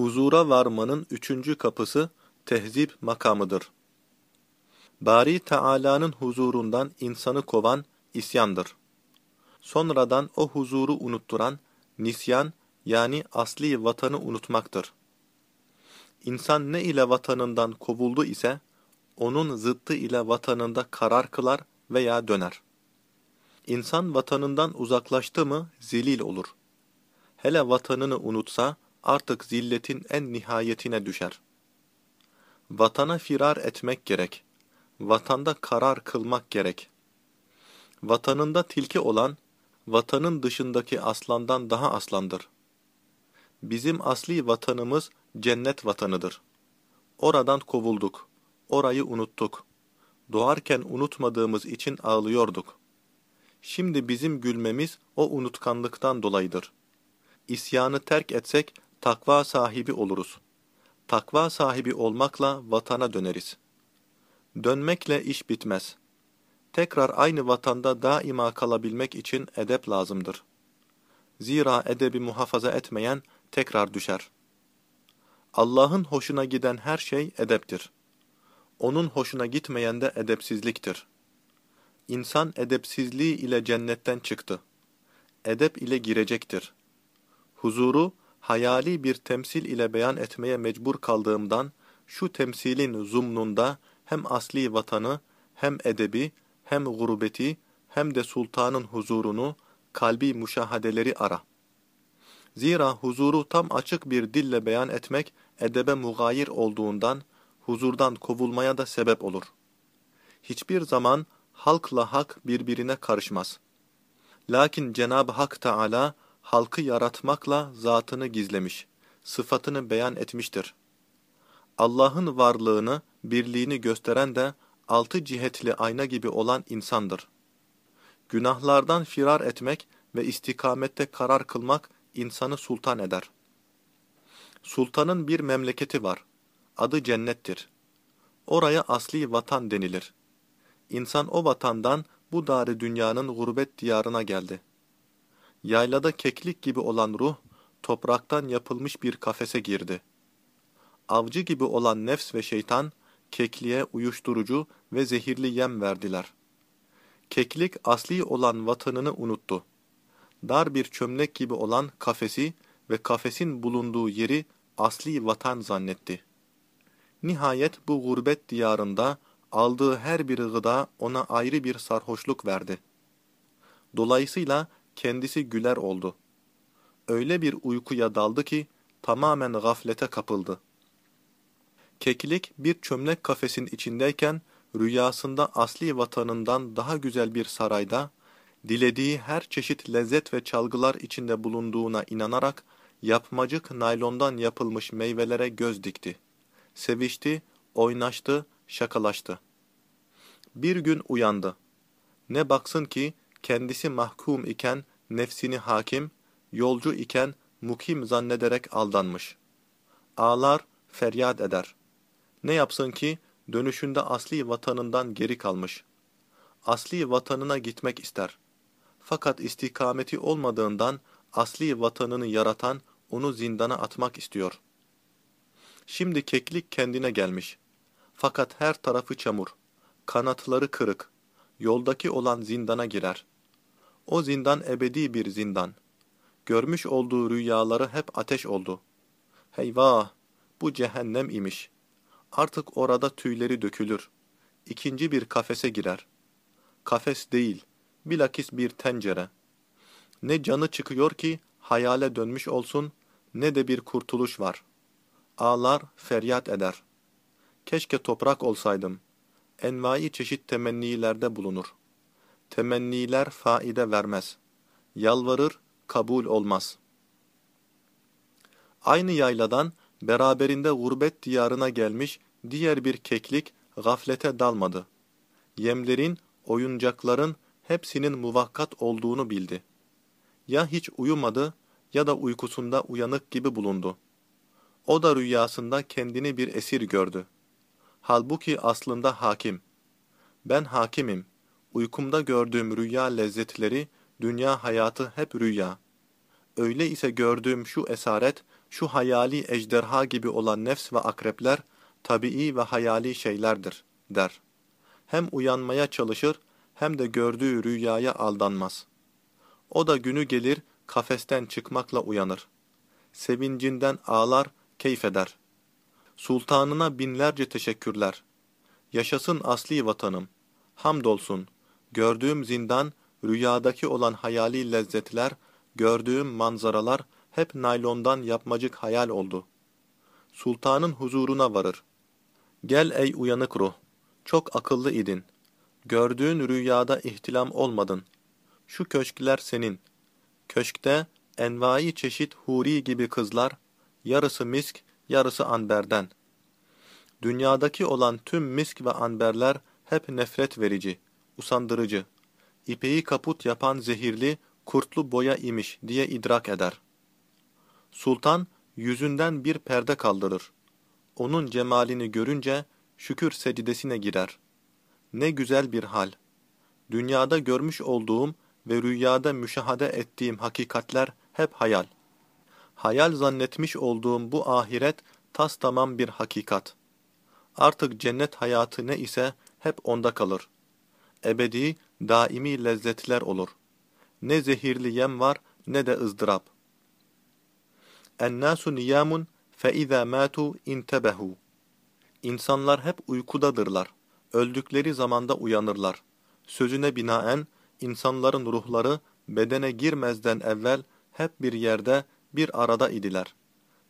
Huzura varmanın üçüncü kapısı tehzip makamıdır. Bari Teala'nın huzurundan insanı kovan isyandır. Sonradan o huzuru unutturan nisyan yani asli vatanı unutmaktır. İnsan ne ile vatanından kovuldu ise, onun zıttı ile vatanında karar kılar veya döner. İnsan vatanından uzaklaştı mı zelil olur. Hele vatanını unutsa artık zilletin en nihayetine düşer. Vatana firar etmek gerek. Vatanda karar kılmak gerek. Vatanında tilki olan, vatanın dışındaki aslandan daha aslandır. Bizim asli vatanımız cennet vatanıdır. Oradan kovulduk, orayı unuttuk. Doğarken unutmadığımız için ağlıyorduk. Şimdi bizim gülmemiz o unutkanlıktan dolayıdır. İsyanı terk etsek takva sahibi oluruz. Takva sahibi olmakla vatana döneriz. Dönmekle iş bitmez. Tekrar aynı vatanda daima kalabilmek için edep lazımdır. Zira edebi muhafaza etmeyen tekrar düşer. Allah'ın hoşuna giden her şey edeptir. Onun hoşuna gitmeyen de edepsizliktir. İnsan edepsizliği ile cennetten çıktı. Edep ile girecektir. Huzuru, hayali bir temsil ile beyan etmeye mecbur kaldığımdan, şu temsilin zumnunda hem asli vatanı, hem edebi, hem gurbeti, hem de sultanın huzurunu, kalbi müşahadeleri ara. Zira huzuru tam açık bir dille beyan etmek edebe mugayir olduğundan, huzurdan kovulmaya da sebep olur. Hiçbir zaman halkla hak birbirine karışmaz. Lakin Cenab-ı Hak Teala halkı yaratmakla zatını gizlemiş, sıfatını beyan etmiştir. Allah'ın varlığını, birliğini gösteren de altı cihetli ayna gibi olan insandır. Günahlardan firar etmek ve istikamette karar kılmak insanı sultan eder. Sultanın bir memleketi var. Adı cennettir. Oraya asli vatan denilir. İnsan o vatandan bu darı dünyanın gurbet diyarına geldi. Yaylada keklik gibi olan ruh, topraktan yapılmış bir kafese girdi. Avcı gibi olan nefs ve şeytan, kekliğe uyuşturucu ve zehirli yem verdiler. Keklik asli olan vatanını unuttu. Dar bir çömlek gibi olan kafesi ve kafesin bulunduğu yeri asli vatan zannetti. Nihayet bu gurbet diyarında aldığı her bir gıda ona ayrı bir sarhoşluk verdi. Dolayısıyla kendisi güler oldu. Öyle bir uykuya daldı ki tamamen gaflete kapıldı. Keklik bir çömlek kafesin içindeyken rüyasında asli vatanından daha güzel bir sarayda, dilediği her çeşit lezzet ve çalgılar içinde bulunduğuna inanarak yapmacık naylondan yapılmış meyvelere göz dikti. Sevişti, oynaştı, şakalaştı. Bir gün uyandı. Ne baksın ki kendisi mahkum iken nefsini hakim, yolcu iken mukim zannederek aldanmış. Ağlar, feryat eder. Ne yapsın ki dönüşünde asli vatanından geri kalmış. Asli vatanına gitmek ister. Fakat istikameti olmadığından asli vatanını yaratan onu zindana atmak istiyor. Şimdi keklik kendine gelmiş. Fakat her tarafı çamur. Kanatları kırık. Yoldaki olan zindana girer. O zindan ebedi bir zindan. Görmüş olduğu rüyaları hep ateş oldu. Heyvah! Bu cehennem imiş. Artık orada tüyleri dökülür. İkinci bir kafese girer. Kafes değil, bilakis bir tencere. Ne canı çıkıyor ki hayale dönmüş olsun, ne de bir kurtuluş var. Ağlar, feryat eder. Keşke toprak olsaydım. Envai çeşit temennilerde bulunur. Temenniler faide vermez. Yalvarır, kabul olmaz. Aynı yayladan beraberinde gurbet diyarına gelmiş diğer bir keklik gaflete dalmadı. Yemlerin, oyuncakların hepsinin muvakkat olduğunu bildi. Ya hiç uyumadı ya da uykusunda uyanık gibi bulundu. O da rüyasında kendini bir esir gördü. Halbuki aslında hakim. Ben hakimim. Uykumda gördüğüm rüya lezzetleri, dünya hayatı hep rüya. Öyle ise gördüğüm şu esaret, şu hayali ejderha gibi olan nefs ve akrepler, tabii ve hayali şeylerdir, der. Hem uyanmaya çalışır, hem de gördüğü rüyaya aldanmaz. O da günü gelir, kafesten çıkmakla uyanır. Sevincinden ağlar, keyfeder. Sultanına binlerce teşekkürler. Yaşasın asli vatanım. Hamdolsun. Gördüğüm zindan, rüyadaki olan hayali lezzetler, gördüğüm manzaralar hep naylondan yapmacık hayal oldu. Sultanın huzuruna varır. Gel ey uyanık ruh. Çok akıllı idin. Gördüğün rüyada ihtilam olmadın. Şu köşkler senin. Köşkte envai çeşit huri gibi kızlar, yarısı misk, yarısı anberden. Dünyadaki olan tüm misk ve anberler hep nefret verici, usandırıcı. İpeği kaput yapan zehirli, kurtlu boya imiş diye idrak eder. Sultan yüzünden bir perde kaldırır. Onun cemalini görünce şükür secdesine girer. Ne güzel bir hal. Dünyada görmüş olduğum ve rüyada müşahede ettiğim hakikatler hep hayal. Hayal zannetmiş olduğum bu ahiret tas tamam bir hakikat. Artık cennet hayatı ne ise hep onda kalır. Ebedi, daimi lezzetler olur. Ne zehirli yem var ne de ızdırap. Ennâsu niyamun fe izâ mâtu intebehu. İnsanlar hep uykudadırlar. Öldükleri zamanda uyanırlar. Sözüne binaen, insanların ruhları bedene girmezden evvel hep bir yerde, bir arada idiler.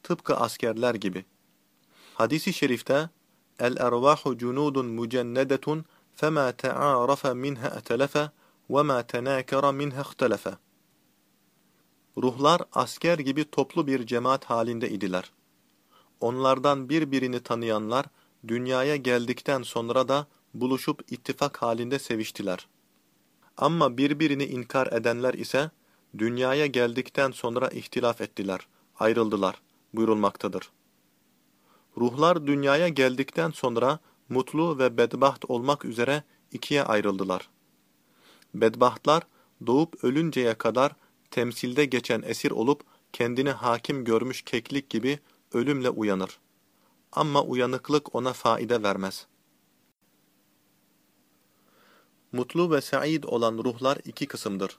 Tıpkı askerler gibi. Hadis-i şerifte, El-ervahu cunudun mücennedetun فَمَا تَعَارَفَ مِنْهَا اَتَلَفَ وَمَا تَنَاكَرَ مِنْهَا اخْتَلَفَ Ruhlar asker gibi toplu bir cemaat halinde idiler. Onlardan birbirini tanıyanlar, dünyaya geldikten sonra da buluşup ittifak halinde seviştiler. Ama birbirini inkar edenler ise, dünyaya geldikten sonra ihtilaf ettiler, ayrıldılar, buyurulmaktadır. Ruhlar dünyaya geldikten sonra, mutlu ve bedbaht olmak üzere ikiye ayrıldılar. Bedbahtlar, doğup ölünceye kadar temsilde geçen esir olup kendini hakim görmüş keklik gibi ölümle uyanır. Ama uyanıklık ona faide vermez. Mutlu ve said olan ruhlar iki kısımdır.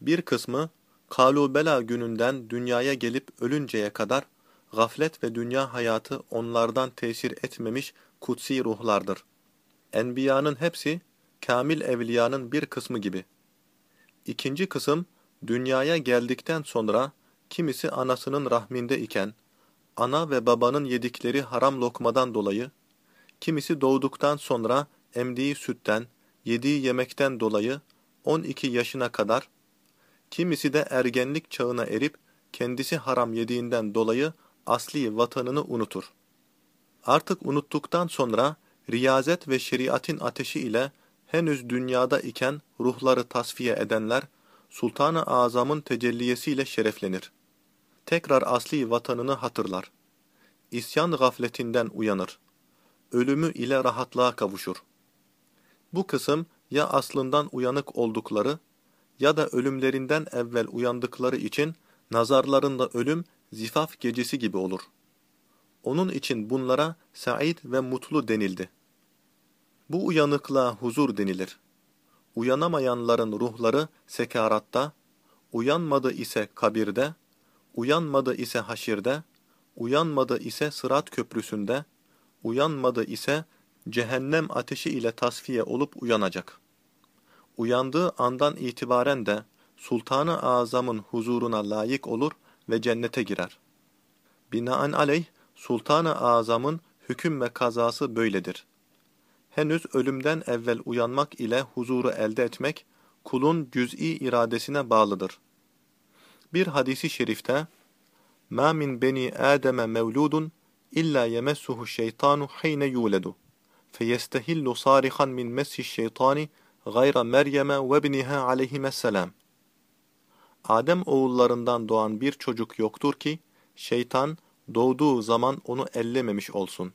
Bir kısmı, kalubela gününden dünyaya gelip ölünceye kadar, gaflet ve dünya hayatı onlardan tesir etmemiş kutsi ruhlardır. Enbiyanın hepsi, kamil evliyanın bir kısmı gibi. İkinci kısım, dünyaya geldikten sonra, kimisi anasının rahminde iken, ana ve babanın yedikleri haram lokmadan dolayı, kimisi doğduktan sonra emdiği sütten, yediği yemekten dolayı 12 yaşına kadar, kimisi de ergenlik çağına erip kendisi haram yediğinden dolayı asli vatanını unutur. Artık unuttuktan sonra riyazet ve şeriatin ateşi ile henüz dünyada iken ruhları tasfiye edenler Sultan-ı Azam'ın tecelliyesiyle şereflenir. Tekrar asli vatanını hatırlar. İsyan gafletinden uyanır. Ölümü ile rahatlığa kavuşur. Bu kısım ya aslından uyanık oldukları ya da ölümlerinden evvel uyandıkları için nazarlarında ölüm zifaf gecesi gibi olur. Onun için bunlara said ve mutlu denildi. Bu uyanıklığa huzur denilir. Uyanamayanların ruhları sekaratta, uyanmadı ise kabirde, uyanmadı ise haşirde, uyanmadı ise sırat köprüsünde, uyanmadı ise cehennem ateşi ile tasfiye olup uyanacak. Uyandığı andan itibaren de Sultanı Azam'ın huzuruna layık olur ve cennete girer. Binaenaleyh Sultanı Azam'ın hüküm ve kazası böyledir. Henüz ölümden evvel uyanmak ile huzuru elde etmek, kulun cüz'i iradesine bağlıdır. Bir hadisi şerifte, مَا مِنْ بَنِي آدَمَ مَوْلُودٌ إِلَّا يَمَسُّهُ الشَّيْطَانُ حَيْنَ يُولَدُ فَيَسْتَهِلُّ صَارِخًا مِنْ مَسِّ الشَّيْطَانِ غَيْرَ مَرْيَمَ وَابْنِهَا عَلَيْهِمَ السَّلَامِ Adem oğullarından doğan bir çocuk yoktur ki, şeytan doğduğu zaman onu ellememiş olsun.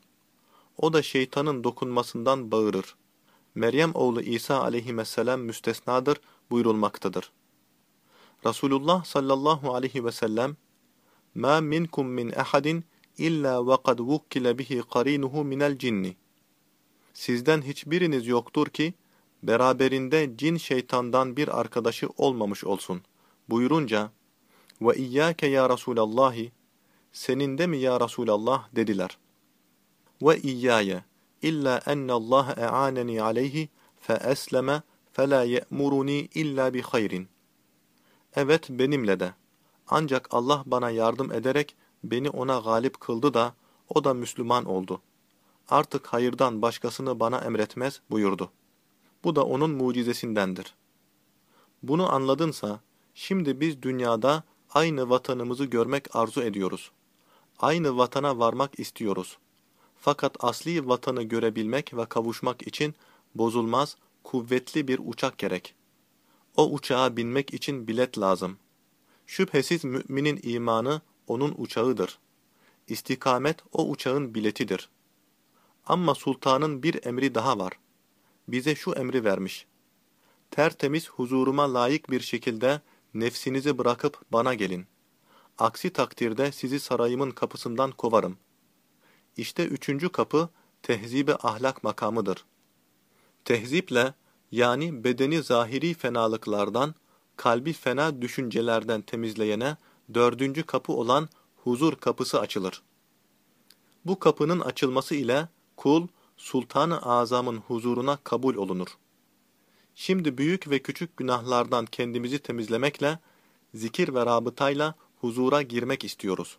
O da şeytanın dokunmasından bağırır. Meryem oğlu İsa aleyhisselam müstesnadır buyurulmaktadır. Resulullah sallallahu aleyhi ve sellem, مَا مِنْكُمْ مِنْ أَحَدٍ إِلَّا وَقَدْ وُكِّلَ بِهِ قَرِينُهُ مِنَ الْجِنِّ Sizden hiçbiriniz yoktur ki, beraberinde cin şeytandan bir arkadaşı olmamış olsun. Buyurunca, ve iyyâke ya Resûlallâhi, senin de mi ya Resulallah dediler. Ve iyyâye illa ennallâhe e'âneni aleyhi fe esleme fe la ye'muruni illa bi hayrin. Evet benimle de. Ancak Allah bana yardım ederek beni ona galip kıldı da o da Müslüman oldu. Artık hayırdan başkasını bana emretmez buyurdu. Bu da onun mucizesindendir. Bunu anladınsa, şimdi biz dünyada aynı vatanımızı görmek arzu ediyoruz. Aynı vatana varmak istiyoruz. Fakat asli vatanı görebilmek ve kavuşmak için bozulmaz, kuvvetli bir uçak gerek. O uçağa binmek için bilet lazım. Şüphesiz müminin imanı onun uçağıdır. İstikamet o uçağın biletidir. Ama sultanın bir emri daha var. Bize şu emri vermiş. Tertemiz huzuruma layık bir şekilde nefsinizi bırakıp bana gelin. Aksi takdirde sizi sarayımın kapısından kovarım. İşte üçüncü kapı tehzibe ahlak makamıdır. Tehziple yani bedeni zahiri fenalıklardan, kalbi fena düşüncelerden temizleyene dördüncü kapı olan huzur kapısı açılır. Bu kapının açılması ile kul, Sultan-ı Azam'ın huzuruna kabul olunur. Şimdi büyük ve küçük günahlardan kendimizi temizlemekle, zikir ve rabıtayla huzura girmek istiyoruz.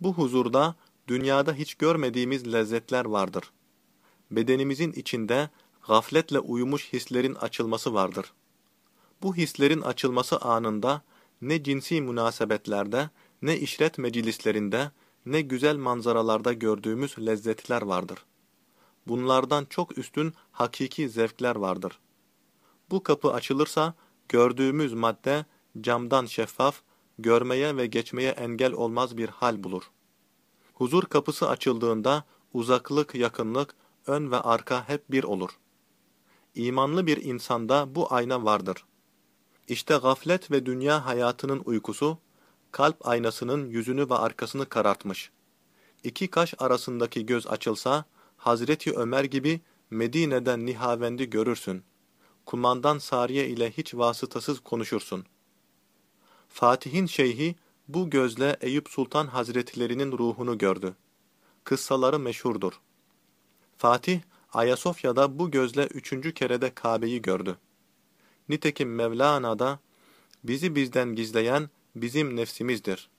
Bu huzurda dünyada hiç görmediğimiz lezzetler vardır. Bedenimizin içinde gafletle uyumuş hislerin açılması vardır. Bu hislerin açılması anında ne cinsi münasebetlerde, ne işret meclislerinde, ne güzel manzaralarda gördüğümüz lezzetler vardır. Bunlardan çok üstün hakiki zevkler vardır. Bu kapı açılırsa gördüğümüz madde camdan şeffaf, görmeye ve geçmeye engel olmaz bir hal bulur. Huzur kapısı açıldığında uzaklık, yakınlık, ön ve arka hep bir olur. İmanlı bir insanda bu ayna vardır. İşte gaflet ve dünya hayatının uykusu, kalp aynasının yüzünü ve arkasını karartmış. İki kaş arasındaki göz açılsa, Hazreti Ömer gibi Medine'den Nihavendi görürsün. Kumandan Sariye ile hiç vasıtasız konuşursun. Fatih'in şeyhi bu gözle Eyüp Sultan Hazretlerinin ruhunu gördü. Kıssaları meşhurdur. Fatih, Ayasofya'da bu gözle üçüncü kerede Kabe'yi gördü. Nitekim Mevlana da, bizi bizden gizleyen bizim nefsimizdir.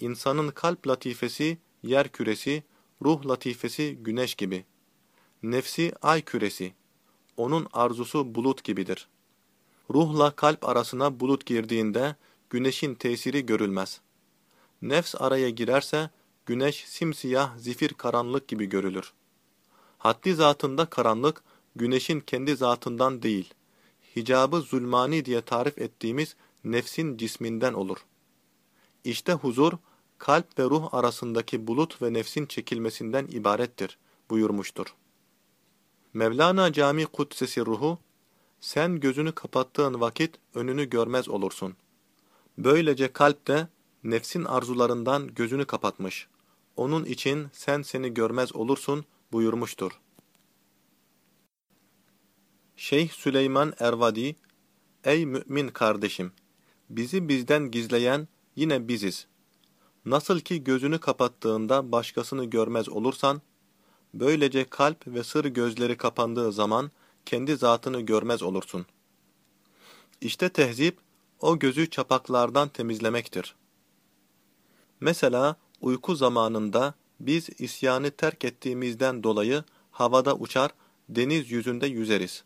İnsanın kalp latifesi, yer küresi, ruh latifesi güneş gibi. Nefsi ay küresi. Onun arzusu bulut gibidir. Ruhla kalp arasına bulut girdiğinde güneşin tesiri görülmez. Nefs araya girerse güneş simsiyah zifir karanlık gibi görülür. Haddi zatında karanlık, güneşin kendi zatından değil, hicabı zulmani diye tarif ettiğimiz nefsin cisminden olur. İşte huzur, kalp ve ruh arasındaki bulut ve nefsin çekilmesinden ibarettir, buyurmuştur. Mevlana Cami Kudsesi ruhu, sen gözünü kapattığın vakit önünü görmez olursun. Böylece kalp de nefsin arzularından gözünü kapatmış. Onun için sen seni görmez olursun buyurmuştur. Şeyh Süleyman Ervadi, Ey mümin kardeşim! Bizi bizden gizleyen yine biziz. Nasıl ki gözünü kapattığında başkasını görmez olursan, böylece kalp ve sır gözleri kapandığı zaman kendi zatını görmez olursun. İşte tehzip, o gözü çapaklardan temizlemektir. Mesela uyku zamanında biz isyanı terk ettiğimizden dolayı havada uçar, deniz yüzünde yüzeriz.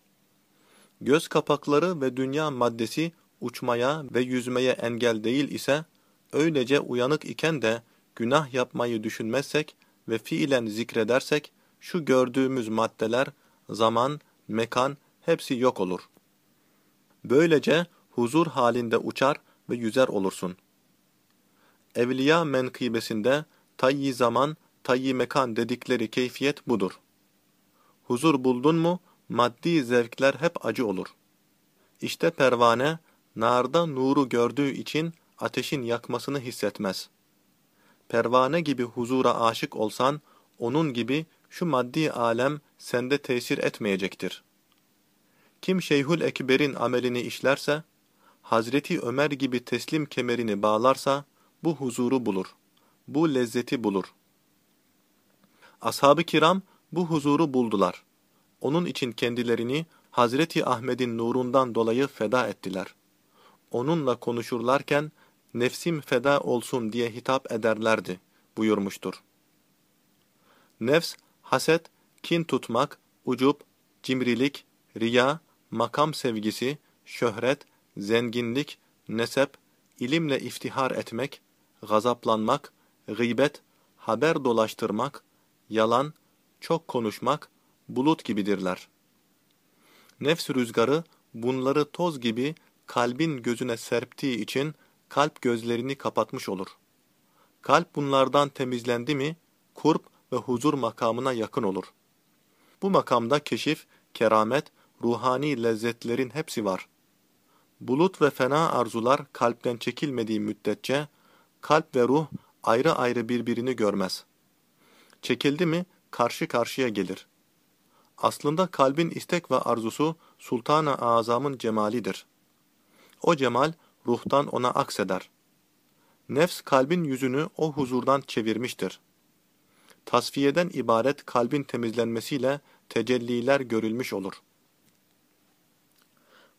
Göz kapakları ve dünya maddesi uçmaya ve yüzmeye engel değil ise, öylece uyanık iken de günah yapmayı düşünmezsek ve fiilen zikredersek, şu gördüğümüz maddeler, zaman, mekan hepsi yok olur. Böylece huzur halinde uçar ve yüzer olursun. Evliya menkıbesinde tayyi zaman, tayyi mekan dedikleri keyfiyet budur. Huzur buldun mu, maddi zevkler hep acı olur. İşte pervane, narda nuru gördüğü için ateşin yakmasını hissetmez. Pervane gibi huzura aşık olsan, onun gibi şu maddi alem sende tesir etmeyecektir. Kim Şeyhül Ekber'in amelini işlerse, Hazreti Ömer gibi teslim kemerini bağlarsa, bu huzuru bulur, bu lezzeti bulur. Ashab-ı kiram bu huzuru buldular. Onun için kendilerini Hazreti Ahmet'in nurundan dolayı feda ettiler. Onunla konuşurlarken, nefsim feda olsun diye hitap ederlerdi, buyurmuştur. Nefs, haset, kin tutmak, ucup, cimrilik, riya, makam sevgisi, şöhret, zenginlik, nesep, ilimle iftihar etmek, gazaplanmak, gıybet, haber dolaştırmak, yalan, çok konuşmak, bulut gibidirler. Nefs rüzgarı bunları toz gibi kalbin gözüne serptiği için kalp gözlerini kapatmış olur. Kalp bunlardan temizlendi mi, kurp ve huzur makamına yakın olur. Bu makamda keşif, keramet, ruhani lezzetlerin hepsi var. Bulut ve fena arzular kalpten çekilmediği müddetçe, kalp ve ruh ayrı ayrı birbirini görmez. Çekildi mi, karşı karşıya gelir. Aslında kalbin istek ve arzusu Sultan-ı Azam'ın cemalidir. O cemal ruhtan ona akseder. Nefs kalbin yüzünü o huzurdan çevirmiştir. Tasfiyeden ibaret kalbin temizlenmesiyle tecelliler görülmüş olur.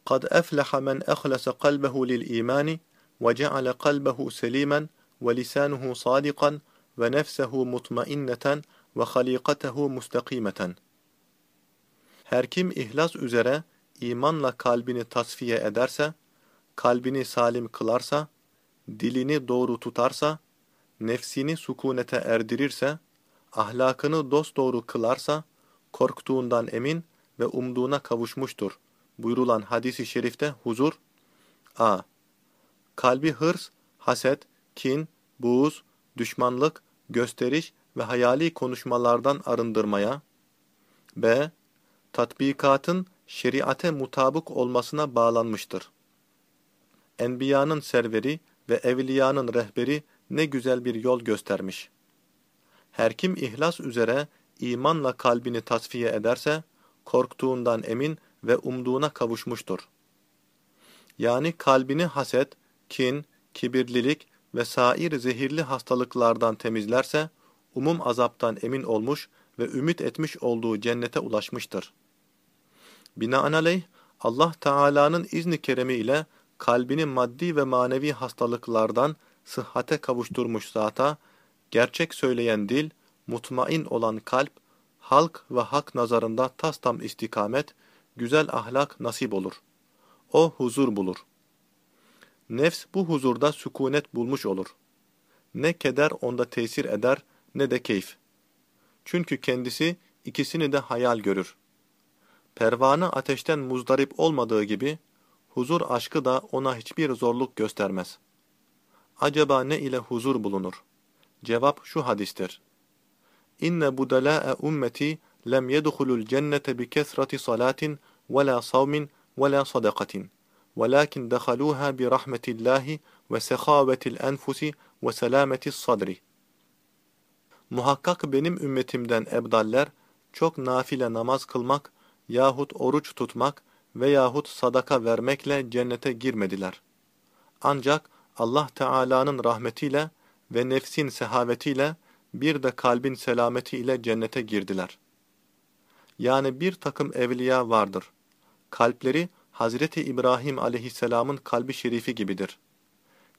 قَدْ أَفْلَحَ مَنْ أَخْلَسَ قَلْبَهُ لِلْإِيمَانِ وَجَعَلَ قَلْبَهُ سَلِيمًا وَلِسَانُهُ صَادِقًا وَنَفْسَهُ مُطْمَئِنَّةً وَخَلِيقَتَهُ مُسْتَقِيمَةً Her kim ihlas üzere imanla kalbini tasfiye ederse, kalbini salim kılarsa, dilini doğru tutarsa, nefsini sükunete erdirirse, ahlakını dosdoğru kılarsa, korktuğundan emin ve umduğuna kavuşmuştur. Buyurulan hadisi şerifte huzur, a. Kalbi hırs, haset, kin, buğuz, düşmanlık, gösteriş ve hayali konuşmalardan arındırmaya, b. Tatbikatın şeriate mutabık olmasına bağlanmıştır. Enbiyanın serveri ve evliyanın rehberi ne güzel bir yol göstermiş. Her kim ihlas üzere imanla kalbini tasfiye ederse, korktuğundan emin ve umduğuna kavuşmuştur. Yani kalbini haset, kin, kibirlilik ve sair zehirli hastalıklardan temizlerse, umum azaptan emin olmuş ve ümit etmiş olduğu cennete ulaşmıştır. Binaenaleyh, Allah Teala'nın izni keremi ile kalbini maddi ve manevi hastalıklardan sıhhate kavuşturmuş zata, gerçek söyleyen dil, mutmain olan kalp, halk ve hak nazarında tas tam istikamet, güzel ahlak nasip olur. O huzur bulur. Nefs bu huzurda sükunet bulmuş olur. Ne keder onda tesir eder ne de keyif. Çünkü kendisi ikisini de hayal görür. Pervane ateşten muzdarip olmadığı gibi, huzur aşkı da ona hiçbir zorluk göstermez. Acaba ne ile huzur bulunur? Cevap şu hadistir. İnne budalâ'e ummeti lem yedhulul cennete bi kesrati salatin ve la savmin ve la sadakatin. ولكن دخلوها برحمة الله وسخاوة الأنفس وسلامة الصدر. Muhakkak benim ümmetimden ebdaller, çok nafile namaz kılmak yahut oruç tutmak veyahut sadaka vermekle cennete girmediler. Ancak Allah Teala'nın rahmetiyle ve nefsin sehavetiyle bir de kalbin selameti ile cennete girdiler. Yani bir takım evliya vardır. Kalpleri Hazreti İbrahim aleyhisselamın kalbi şerifi gibidir.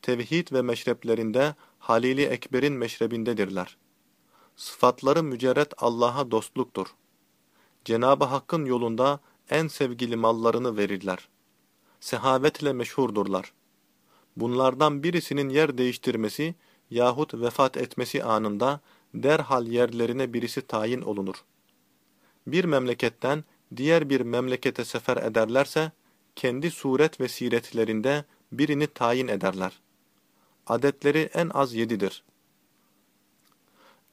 Tevhid ve meşreplerinde Halili Ekber'in meşrebindedirler. Sıfatları mücerret Allah'a dostluktur. Cenab-ı Hakk'ın yolunda en sevgili mallarını verirler. Sehavetle meşhurdurlar. Bunlardan birisinin yer değiştirmesi yahut vefat etmesi anında derhal yerlerine birisi tayin olunur. Bir memleketten diğer bir memlekete sefer ederlerse, kendi suret ve siretlerinde birini tayin ederler. Adetleri en az yedidir.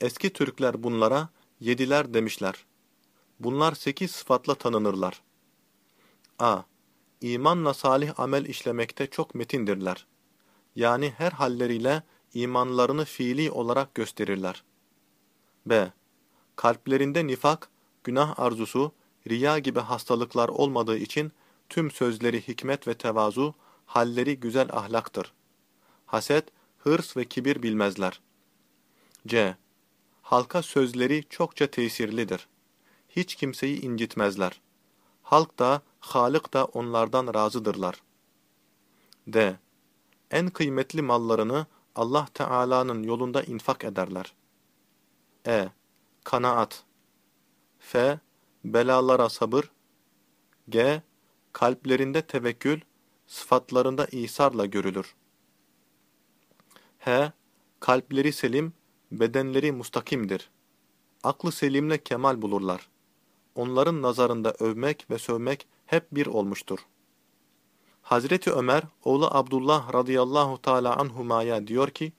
Eski Türkler bunlara yediler demişler. Bunlar sekiz sıfatla tanınırlar. a. İmanla salih amel işlemekte çok metindirler. yani her halleriyle imanlarını fiili olarak gösterirler. B. Kalplerinde nifak, günah arzusu, riya gibi hastalıklar olmadığı için tüm sözleri hikmet ve tevazu, halleri güzel ahlaktır. Haset, hırs ve kibir bilmezler. C. Halka sözleri çokça tesirlidir. Hiç kimseyi incitmezler. Halk da, Halık da onlardan razıdırlar. D. En kıymetli mallarını Allah Teala'nın yolunda infak ederler. E. Kanaat F. Belalara sabır G. Kalplerinde tevekkül, sıfatlarında isarla görülür. H. Kalpleri selim, bedenleri mustakimdir. Aklı selimle kemal bulurlar. Onların nazarında övmek ve sövmek hep bir olmuştur. Hazreti Ömer, oğlu Abdullah radıyallahu teala anhumaya diyor ki,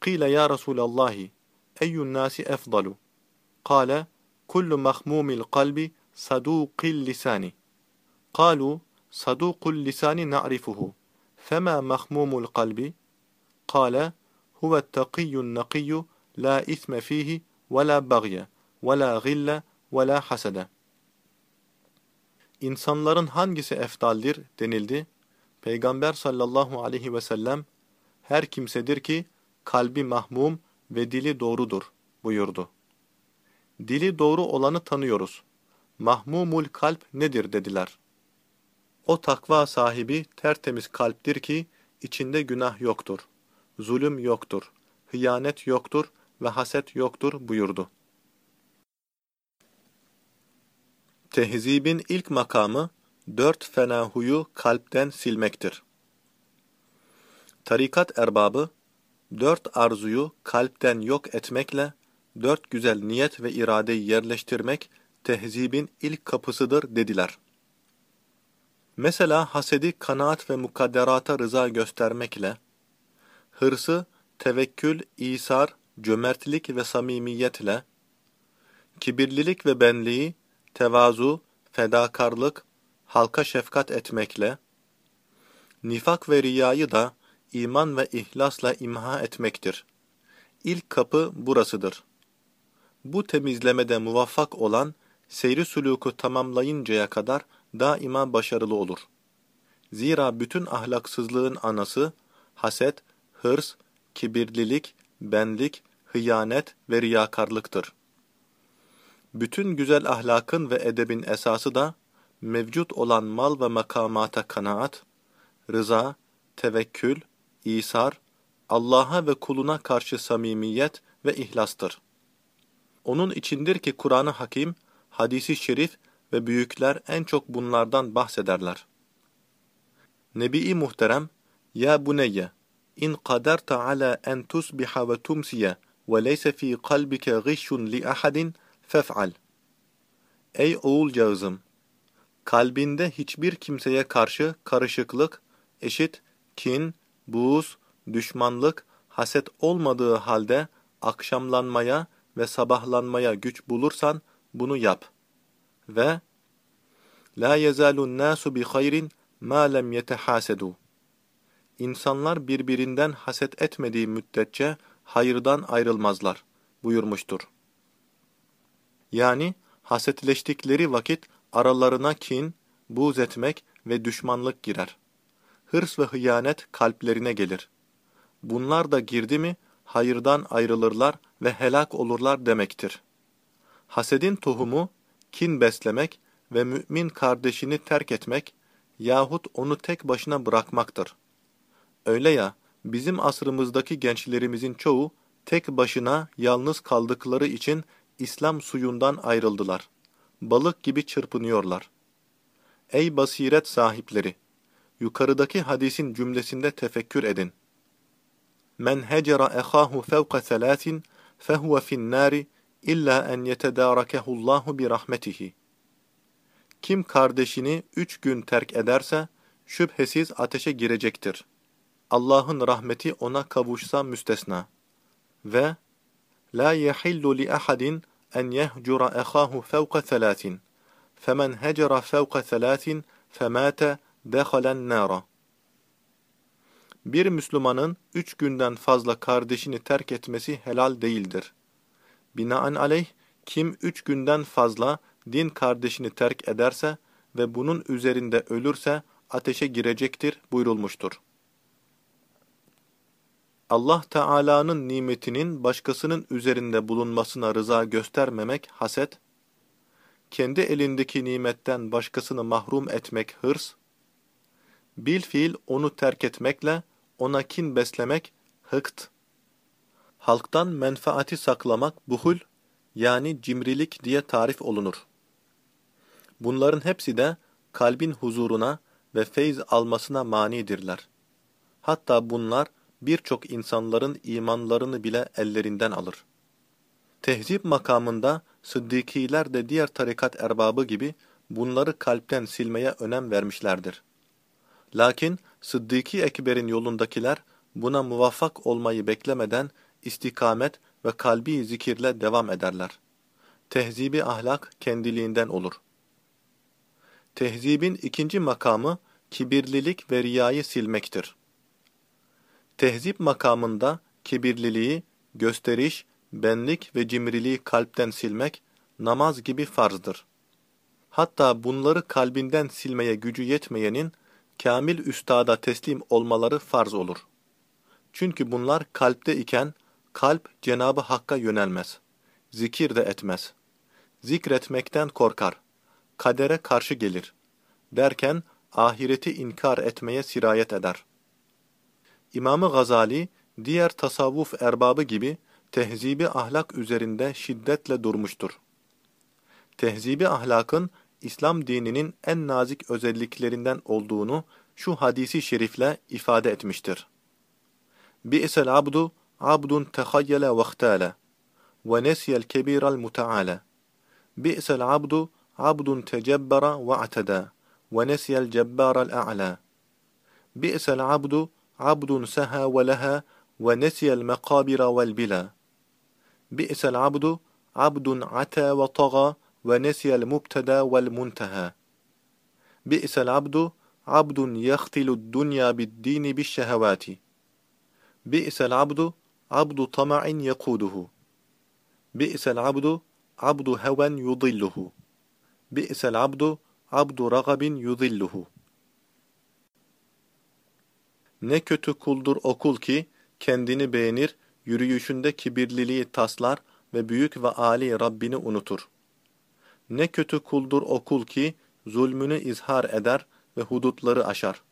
Kile ya Resulallahi, eyyun nasi efdalu? Kale, kullu mahmumil kalbi sadukil lisani. Kalu, sadukul lisani na'rifuhu. Fema mahmumul kalbi? Kale, huve taqiyyun naqiyyu la isme fihi ve la bagye ve la gille ve la hasede. İnsanların hangisi eftaldir denildi. Peygamber sallallahu aleyhi ve sellem her kimsedir ki kalbi mahmum ve dili doğrudur buyurdu. Dili doğru olanı tanıyoruz. Mahmumul kalp nedir dediler. O takva sahibi tertemiz kalptir ki içinde günah yoktur, zulüm yoktur, hıyanet yoktur ve haset yoktur buyurdu. Tehzibin ilk makamı, dört fena huyu kalpten silmektir. Tarikat erbabı, dört arzuyu kalpten yok etmekle, dört güzel niyet ve iradeyi yerleştirmek, tehzibin ilk kapısıdır dediler. Mesela hasedi kanaat ve mukadderata rıza göstermekle, hırsı tevekkül, isar, cömertlik ve samimiyetle, kibirlilik ve benliği tevazu, fedakarlık, halka şefkat etmekle, nifak ve riyayı da iman ve ihlasla imha etmektir. İlk kapı burasıdır. Bu temizlemede muvaffak olan, seyri suluku tamamlayıncaya kadar daima başarılı olur. Zira bütün ahlaksızlığın anası, haset, hırs, kibirlilik, benlik, hıyanet ve riyakarlıktır. Bütün güzel ahlakın ve edebin esası da mevcut olan mal ve makamata kanaat, rıza, tevekkül, isar, Allah'a ve kuluna karşı samimiyet ve ihlastır. Onun içindir ki Kur'an-ı Hakim, hadisi şerif ve büyükler en çok bunlardan bahsederler. Nebi-i Muhterem, Ya buneyye, in qadarta ala en tusbiha ve tumsiye ve leyse fi kalbike gişşun li ahadin Fef'al Ey oğulcağızım! Kalbinde hiçbir kimseye karşı karışıklık, eşit, kin, buğuz, düşmanlık, haset olmadığı halde akşamlanmaya ve sabahlanmaya güç bulursan bunu yap. Ve La yezalun nasu bi hayrin ma lem yetehasedu. İnsanlar birbirinden haset etmediği müddetçe hayırdan ayrılmazlar buyurmuştur. Yani hasetleştikleri vakit aralarına kin, buğz etmek ve düşmanlık girer. Hırs ve hıyanet kalplerine gelir. Bunlar da girdi mi hayırdan ayrılırlar ve helak olurlar demektir. Hasedin tohumu, kin beslemek ve mümin kardeşini terk etmek yahut onu tek başına bırakmaktır. Öyle ya, bizim asrımızdaki gençlerimizin çoğu tek başına yalnız kaldıkları için İslam suyundan ayrıldılar. Balık gibi çırpınıyorlar. Ey basiret sahipleri! Yukarıdaki hadisin cümlesinde tefekkür edin. من هجر أخاه فوق ثلاث فهو في النار إلا أن yetedârakehu Allahu bi rahmetihi. Kim kardeşini üç gün terk ederse, şüphesiz ateşe girecektir. Allah'ın rahmeti ona kavuşsa müstesna. Ve La yehillu li ahadin en yehcura ehahu fevka thelâtin. Femen hecera fevka thelâtin femâte dehalen nâra. Bir Müslümanın üç günden fazla kardeşini terk etmesi helal değildir. Binaenaleyh, kim üç günden fazla din kardeşini terk ederse ve bunun üzerinde ölürse ateşe girecektir buyurulmuştur. Allah Teala'nın nimetinin başkasının üzerinde bulunmasına rıza göstermemek haset, kendi elindeki nimetten başkasını mahrum etmek hırs, bil fiil onu terk etmekle ona kin beslemek hıkt, halktan menfaati saklamak buhul yani cimrilik diye tarif olunur. Bunların hepsi de kalbin huzuruna ve feyz almasına manidirler. Hatta bunlar birçok insanların imanlarını bile ellerinden alır. Tehzip makamında Sıddıkiler de diğer tarikat erbabı gibi bunları kalpten silmeye önem vermişlerdir. Lakin Sıddıki Ekber'in yolundakiler buna muvaffak olmayı beklemeden istikamet ve kalbi zikirle devam ederler. Tehzibi ahlak kendiliğinden olur. Tehzibin ikinci makamı kibirlilik ve riyayı silmektir. Tehzip makamında kibirliliği, gösteriş, benlik ve cimriliği kalpten silmek namaz gibi farzdır. Hatta bunları kalbinden silmeye gücü yetmeyenin kamil üstada teslim olmaları farz olur. Çünkü bunlar kalpte iken kalp Cenabı Hakk'a yönelmez. Zikir de etmez. Zikretmekten korkar. Kadere karşı gelir. Derken ahireti inkar etmeye sirayet eder. İmamı Gazali, diğer tasavvuf erbabı gibi tehzibi ahlak üzerinde şiddetle durmuştur. Tehzibi ahlakın İslam dininin en nazik özelliklerinden olduğunu şu hadisi şerifle ifade etmiştir. Bi'sel abdu abdun tehayyele vehtale ve nesiyel kebiral mutaale. Bi'sel abdu abdun tecebbera ve atada ve nesiyel cebbaral a'la. Bi'sel abdu abdun seha ve leha ve nesiyel mekabira vel bila. Bi'sel abdu abdun ata ve taga ve nesiyel mubteda vel muntaha. Bi'sel abdu abdun yahtilu dunya bid dini bis şehevati. Bi'sel abdu abdu tama'in yakuduhu. Bi'sel abdu abdu heven yudilluhu. Bi'sel abdu abdu ragabin yudilluhu. Ne kötü kuldur okul ki kendini beğenir, yürüyüşünde kibirliliği taslar ve büyük ve âli Rabbini unutur. Ne kötü kuldur o kul ki zulmünü izhar eder ve hudutları aşar.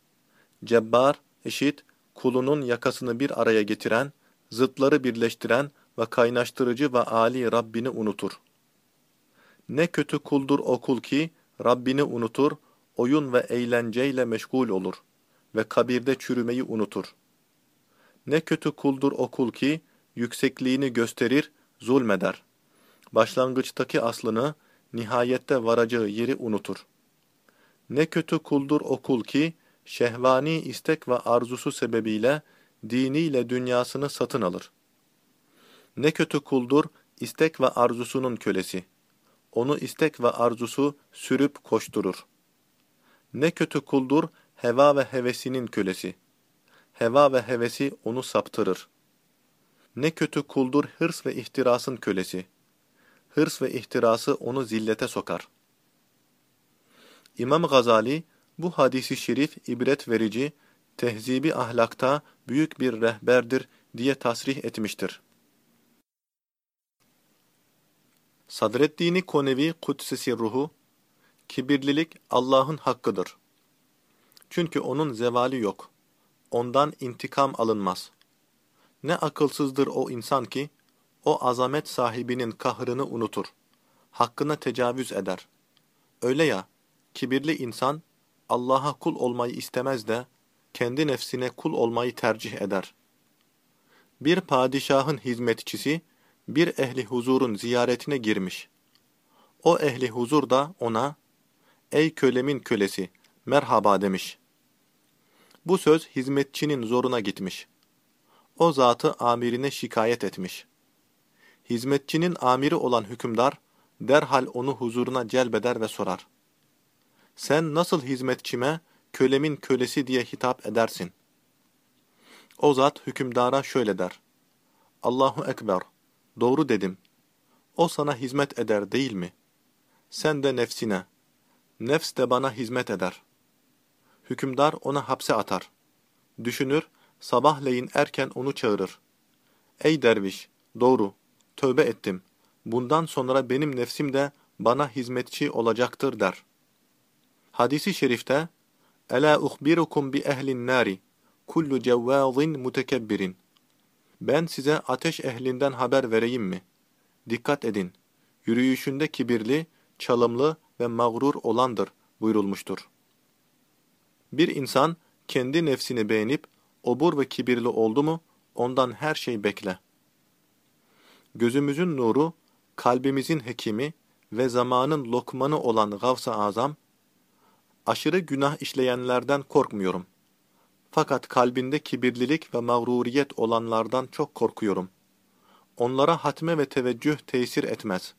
Cebbar, eşit, kulunun yakasını bir araya getiren, zıtları birleştiren ve kaynaştırıcı ve âli Rabbini unutur. Ne kötü kuldur o kul ki Rabbini unutur, oyun ve eğlenceyle meşgul olur ve kabirde çürümeyi unutur. Ne kötü kuldur o kul ki yüksekliğini gösterir, zulmeder. Başlangıçtaki aslını, nihayette varacağı yeri unutur. Ne kötü kuldur o kul ki, şehvani istek ve arzusu sebebiyle diniyle dünyasını satın alır. Ne kötü kuldur istek ve arzusunun kölesi. Onu istek ve arzusu sürüp koşturur. Ne kötü kuldur heva ve hevesinin kölesi. Heva ve hevesi onu saptırır. Ne kötü kuldur hırs ve ihtirasın kölesi hırs ve ihtirası onu zillete sokar. İmam Gazali, bu hadisi şerif ibret verici, tehzibi ahlakta büyük bir rehberdir diye tasrih etmiştir. Sadreddini Konevi Kudsesi Ruhu, kibirlilik Allah'ın hakkıdır. Çünkü onun zevali yok. Ondan intikam alınmaz. Ne akılsızdır o insan ki, o azamet sahibinin kahrını unutur. Hakkına tecavüz eder. Öyle ya, kibirli insan Allah'a kul olmayı istemez de kendi nefsine kul olmayı tercih eder. Bir padişahın hizmetçisi bir ehli huzurun ziyaretine girmiş. O ehli huzur da ona, ''Ey kölemin kölesi, merhaba.'' demiş. Bu söz hizmetçinin zoruna gitmiş. O zatı amirine şikayet etmiş. Hizmetçinin amiri olan hükümdar, derhal onu huzuruna celbeder ve sorar. Sen nasıl hizmetçime, kölemin kölesi diye hitap edersin? O zat hükümdara şöyle der. Allahu Ekber, doğru dedim. O sana hizmet eder değil mi? Sen de nefsine. Nefs de bana hizmet eder. Hükümdar ona hapse atar. Düşünür, sabahleyin erken onu çağırır. Ey derviş, doğru, tövbe ettim. Bundan sonra benim nefsim de bana hizmetçi olacaktır der. Hadisi şerifte, Ela uhbirukum bi ehlin nari, kullu cevvazin mutekebbirin. Ben size ateş ehlinden haber vereyim mi? Dikkat edin, yürüyüşünde kibirli, çalımlı ve mağrur olandır buyurulmuştur. Bir insan kendi nefsini beğenip obur ve kibirli oldu mu ondan her şey bekle. Gözümüzün nuru, kalbimizin hekimi ve zamanın lokmanı olan Gavs-ı Azam, aşırı günah işleyenlerden korkmuyorum. Fakat kalbinde kibirlilik ve mağruriyet olanlardan çok korkuyorum. Onlara hatme ve teveccüh tesir etmez.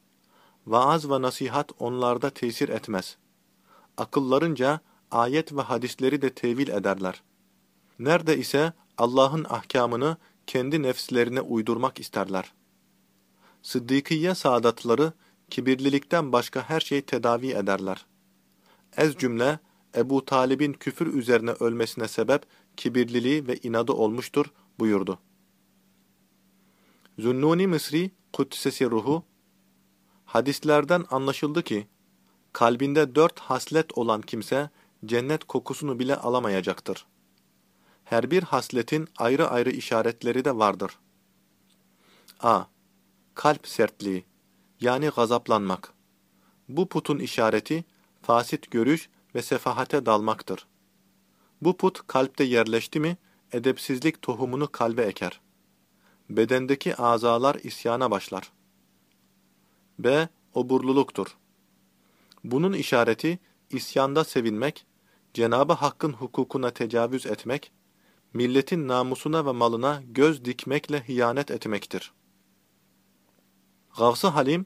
Vaaz ve nasihat onlarda tesir etmez. Akıllarınca ayet ve hadisleri de tevil ederler. Nerede ise Allah'ın ahkamını kendi nefslerine uydurmak isterler. Sıddıkiye saadatları kibirlilikten başka her şeyi tedavi ederler. Ez cümle Ebu Talib'in küfür üzerine ölmesine sebep kibirliliği ve inadı olmuştur buyurdu. Zünnuni Mısri Kudsesi Ruhu Hadislerden anlaşıldı ki kalbinde dört haslet olan kimse cennet kokusunu bile alamayacaktır. Her bir hasletin ayrı ayrı işaretleri de vardır. A. Kalp sertliği, yani gazaplanmak. Bu putun işareti, fasit görüş ve sefahate dalmaktır. Bu put kalpte yerleşti mi, edepsizlik tohumunu kalbe eker. Bedendeki azalar isyana başlar. B. Oburluluktur. Bunun işareti, isyanda sevinmek, Cenabı Hakk'ın hukukuna tecavüz etmek, milletin namusuna ve malına göz dikmekle hiyanet etmektir. Gavs-ı Halim,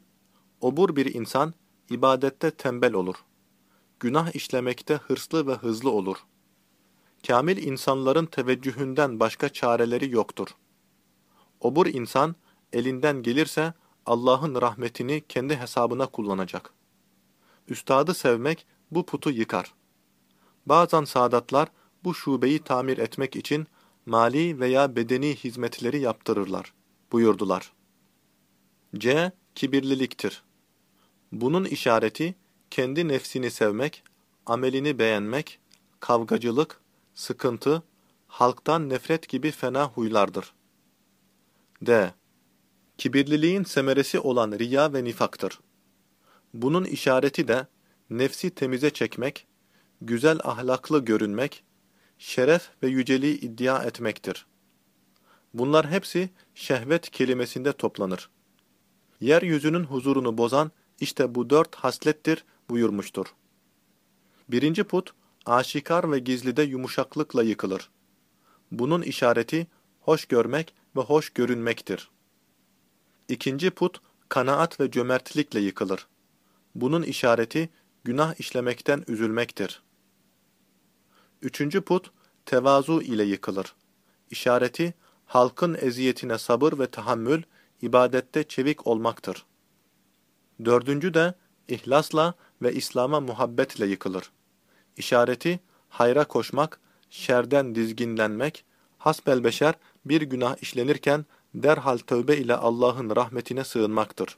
obur bir insan, ibadette tembel olur. Günah işlemekte hırslı ve hızlı olur. Kamil insanların teveccühünden başka çareleri yoktur. Obur insan, elinden gelirse Allah'ın rahmetini kendi hesabına kullanacak. Üstadı sevmek bu putu yıkar. Bazen saadatlar bu şubeyi tamir etmek için mali veya bedeni hizmetleri yaptırırlar, buyurdular. C. Kibirliliktir. Bunun işareti, kendi nefsini sevmek, amelini beğenmek, kavgacılık, sıkıntı, halktan nefret gibi fena huylardır. D. Kibirliliğin semeresi olan riya ve nifaktır. Bunun işareti de, nefsi temize çekmek, güzel ahlaklı görünmek, şeref ve yüceliği iddia etmektir. Bunlar hepsi şehvet kelimesinde toplanır. Yeryüzünün huzurunu bozan işte bu dört haslettir buyurmuştur. Birinci put, aşikar ve gizlide yumuşaklıkla yıkılır. Bunun işareti, hoş görmek ve hoş görünmektir. İkinci put, kanaat ve cömertlikle yıkılır. Bunun işareti, günah işlemekten üzülmektir. Üçüncü put, tevazu ile yıkılır. İşareti, halkın eziyetine sabır ve tahammül, ibadette çevik olmaktır. Dördüncü de, ihlasla ve İslam'a muhabbetle yıkılır. İşareti, hayra koşmak, şerden dizginlenmek, hasbelbeşer bir günah işlenirken derhal tövbe ile Allah'ın rahmetine sığınmaktır.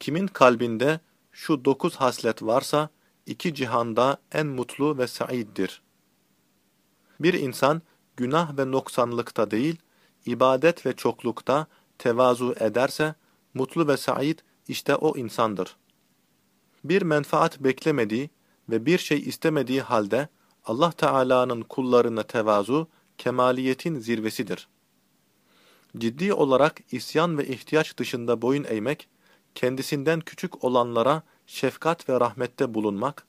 Kimin kalbinde şu dokuz haslet varsa, iki cihanda en mutlu ve saiddir. Bir insan günah ve noksanlıkta değil, ibadet ve çoklukta tevazu ederse, mutlu ve said işte o insandır. Bir menfaat beklemediği ve bir şey istemediği halde Allah Teala'nın kullarına tevazu, kemaliyetin zirvesidir. Ciddi olarak isyan ve ihtiyaç dışında boyun eğmek, kendisinden küçük olanlara şefkat ve rahmette bulunmak,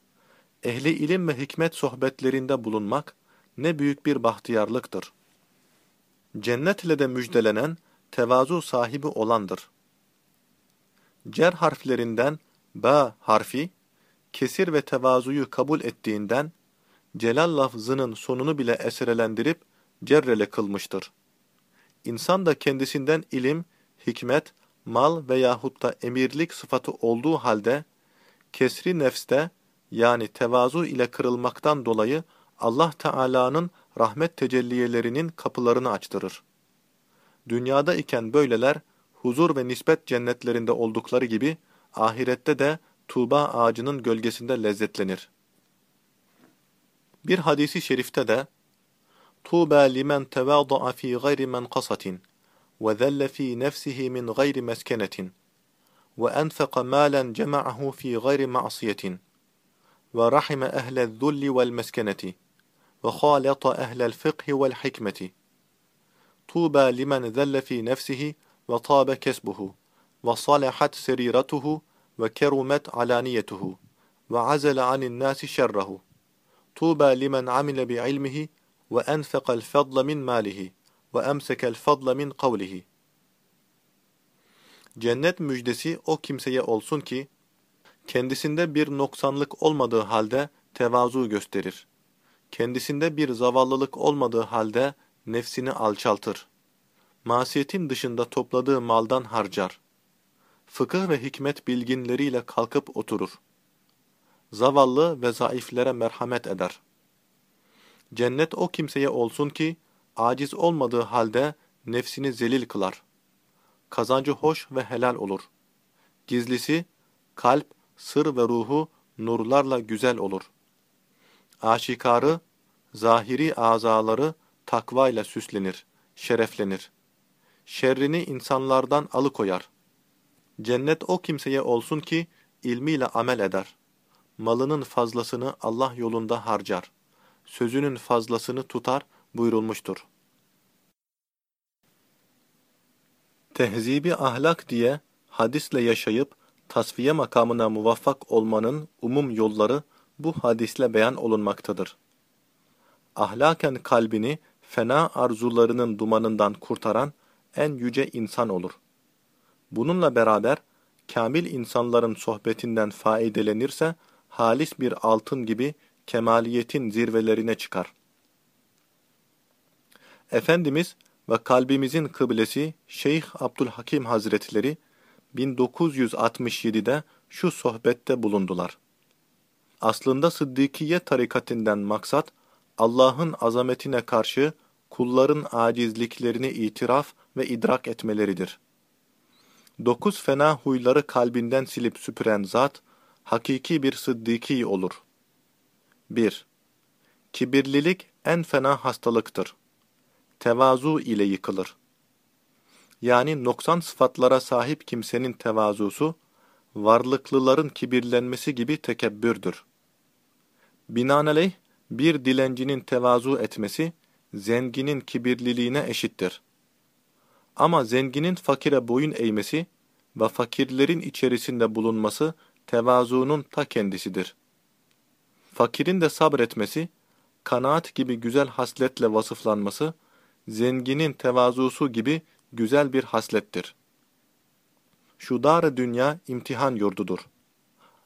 ehli ilim ve hikmet sohbetlerinde bulunmak ne büyük bir bahtiyarlıktır. Cennetle de müjdelenen, tevazu sahibi olandır. Cer harflerinden ba harfi, kesir ve tevazuyu kabul ettiğinden, celal lafzının sonunu bile eserelendirip cerrele kılmıştır. İnsan da kendisinden ilim, hikmet, mal veyahut da emirlik sıfatı olduğu halde, kesri nefste yani tevazu ile kırılmaktan dolayı Allah Teala'nın rahmet tecelliyelerinin kapılarını açtırır. Dünyada iken böyleler, huzur ve nispet cennetlerinde oldukları gibi, ahirette de tuğba ağacının gölgesinde lezzetlenir. Bir hadisi şerifte de, Tuğba limen tevâda'a fî gayri menkasatin ve zelle fî nefsihi min gayri meskenetin ve enfeqa mâlen cema'ahu fî gayri ma'siyetin ve rahime ehlel zulli vel meskeneti ve halata ehlel fıkhi vel hikmeti. Tuğba limen zelle fi nefsihi ve tabe kesbuhu ve salahat seriratuhu ve kerumet alaniyetuhu ve azele anin nasi şerrehu. Tuğba limen amile bi ilmihi ve enfekal fadla min malihi ve emsekel fadla min kavlihi. Cennet müjdesi o kimseye olsun ki, kendisinde bir noksanlık olmadığı halde tevazu gösterir Kendisinde bir zavallılık olmadığı halde nefsini alçaltır. Masiyetin dışında topladığı maldan harcar. Fıkıh ve hikmet bilginleriyle kalkıp oturur. Zavallı ve zayıflere merhamet eder. Cennet o kimseye olsun ki, aciz olmadığı halde nefsini zelil kılar. Kazancı hoş ve helal olur. Gizlisi, kalp, sır ve ruhu nurlarla güzel olur. Aşikarı, zahiri azaları takvayla süslenir, şereflenir. Şerrini insanlardan alıkoyar. Cennet o kimseye olsun ki, ilmiyle amel eder. Malının fazlasını Allah yolunda harcar sözünün fazlasını tutar buyurulmuştur. Tehzibi ahlak diye hadisle yaşayıp tasfiye makamına muvaffak olmanın umum yolları bu hadisle beyan olunmaktadır. Ahlaken kalbini fena arzularının dumanından kurtaran en yüce insan olur. Bununla beraber kamil insanların sohbetinden faydelenirse halis bir altın gibi kemaliyetin zirvelerine çıkar. Efendimiz ve kalbimizin kıblesi Şeyh Abdülhakim Hazretleri 1967'de şu sohbette bulundular. Aslında Sıddıkiye tarikatinden maksat Allah'ın azametine karşı kulların acizliklerini itiraf ve idrak etmeleridir. Dokuz fena huyları kalbinden silip süpüren zat, hakiki bir sıddiki olur. 1. Kibirlilik en fena hastalıktır. Tevazu ile yıkılır. Yani noksan sıfatlara sahip kimsenin tevazusu, varlıklıların kibirlenmesi gibi tekebbürdür. Binaenaleyh, bir dilencinin tevazu etmesi, zenginin kibirliliğine eşittir. Ama zenginin fakire boyun eğmesi ve fakirlerin içerisinde bulunması tevazunun ta kendisidir. Fakirin de sabretmesi, kanaat gibi güzel hasletle vasıflanması, zenginin tevazusu gibi güzel bir haslettir. Şu dar dünya imtihan yurdudur.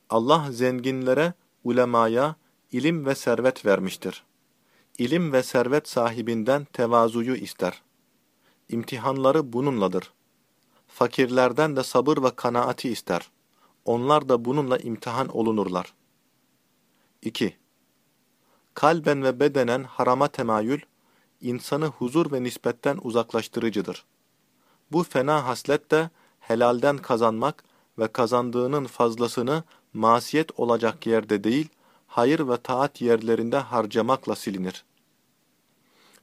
Allah zenginlere, ulemaya, ilim ve servet vermiştir. İlim ve servet sahibinden tevazuyu ister. İmtihanları bununladır. Fakirlerden de sabır ve kanaati ister. Onlar da bununla imtihan olunurlar. 2. Kalben ve bedenen harama temayül, insanı huzur ve nispetten uzaklaştırıcıdır. Bu fena haslet de helalden kazanmak ve kazandığının fazlasını masiyet olacak yerde değil, hayır ve taat yerlerinde harcamakla silinir.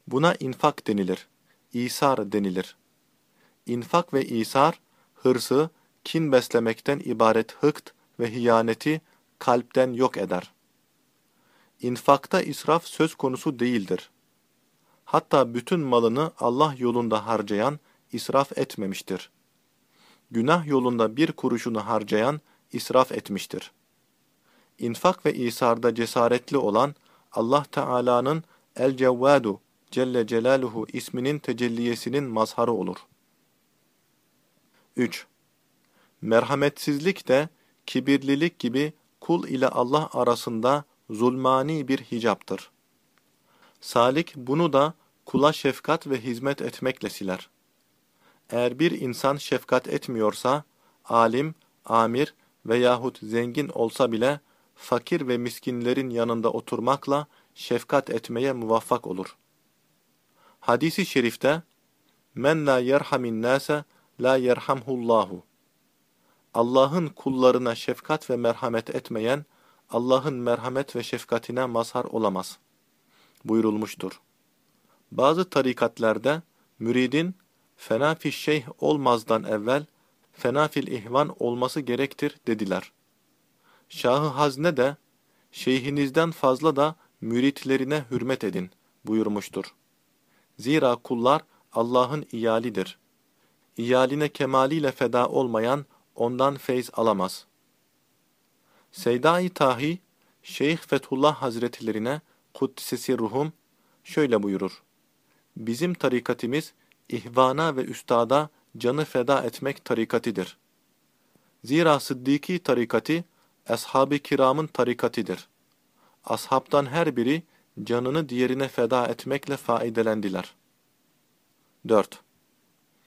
Buna infak denilir, isar denilir. İnfak ve isar, hırsı, kin beslemekten ibaret hıkt ve hiyaneti kalpten yok eder. İnfakta israf söz konusu değildir. Hatta bütün malını Allah yolunda harcayan israf etmemiştir. Günah yolunda bir kuruşunu harcayan israf etmiştir. İnfak ve isarda cesaretli olan Allah Teala'nın El-Cevvadu Celle Celaluhu isminin tecelliyesinin mazharı olur. 3. Merhametsizlik de kibirlilik gibi kul ile Allah arasında zulmani bir hicaptır. Salik bunu da kula şefkat ve hizmet etmekle siler. Eğer bir insan şefkat etmiyorsa, alim, amir veyahut zengin olsa bile fakir ve miskinlerin yanında oturmakla şefkat etmeye muvaffak olur. Hadisi şerifte Men la yerhamin nase la yerhamhullahu Allah'ın kullarına şefkat ve merhamet etmeyen Allah'ın merhamet ve şefkatine mazhar olamaz buyurulmuştur. Bazı tarikatlerde müridin fena fil şeyh olmazdan evvel fena fil ihvan olması gerektir dediler. Şahı Hazne de şeyhinizden fazla da müritlerine hürmet edin buyurmuştur. Zira kullar Allah'ın iyalidir. İyaline kemaliyle feda olmayan ondan feyz alamaz. Seyda-i Tahi, Şeyh Fethullah Hazretlerine Kuddisesi Ruhum şöyle buyurur. Bizim tarikatimiz ihvana ve üstada canı feda etmek tarikatidir. Zira Sıddiki tarikati, ashab-ı kiramın tarikatidir. Ashabtan her biri canını diğerine feda etmekle faidelendiler. 4.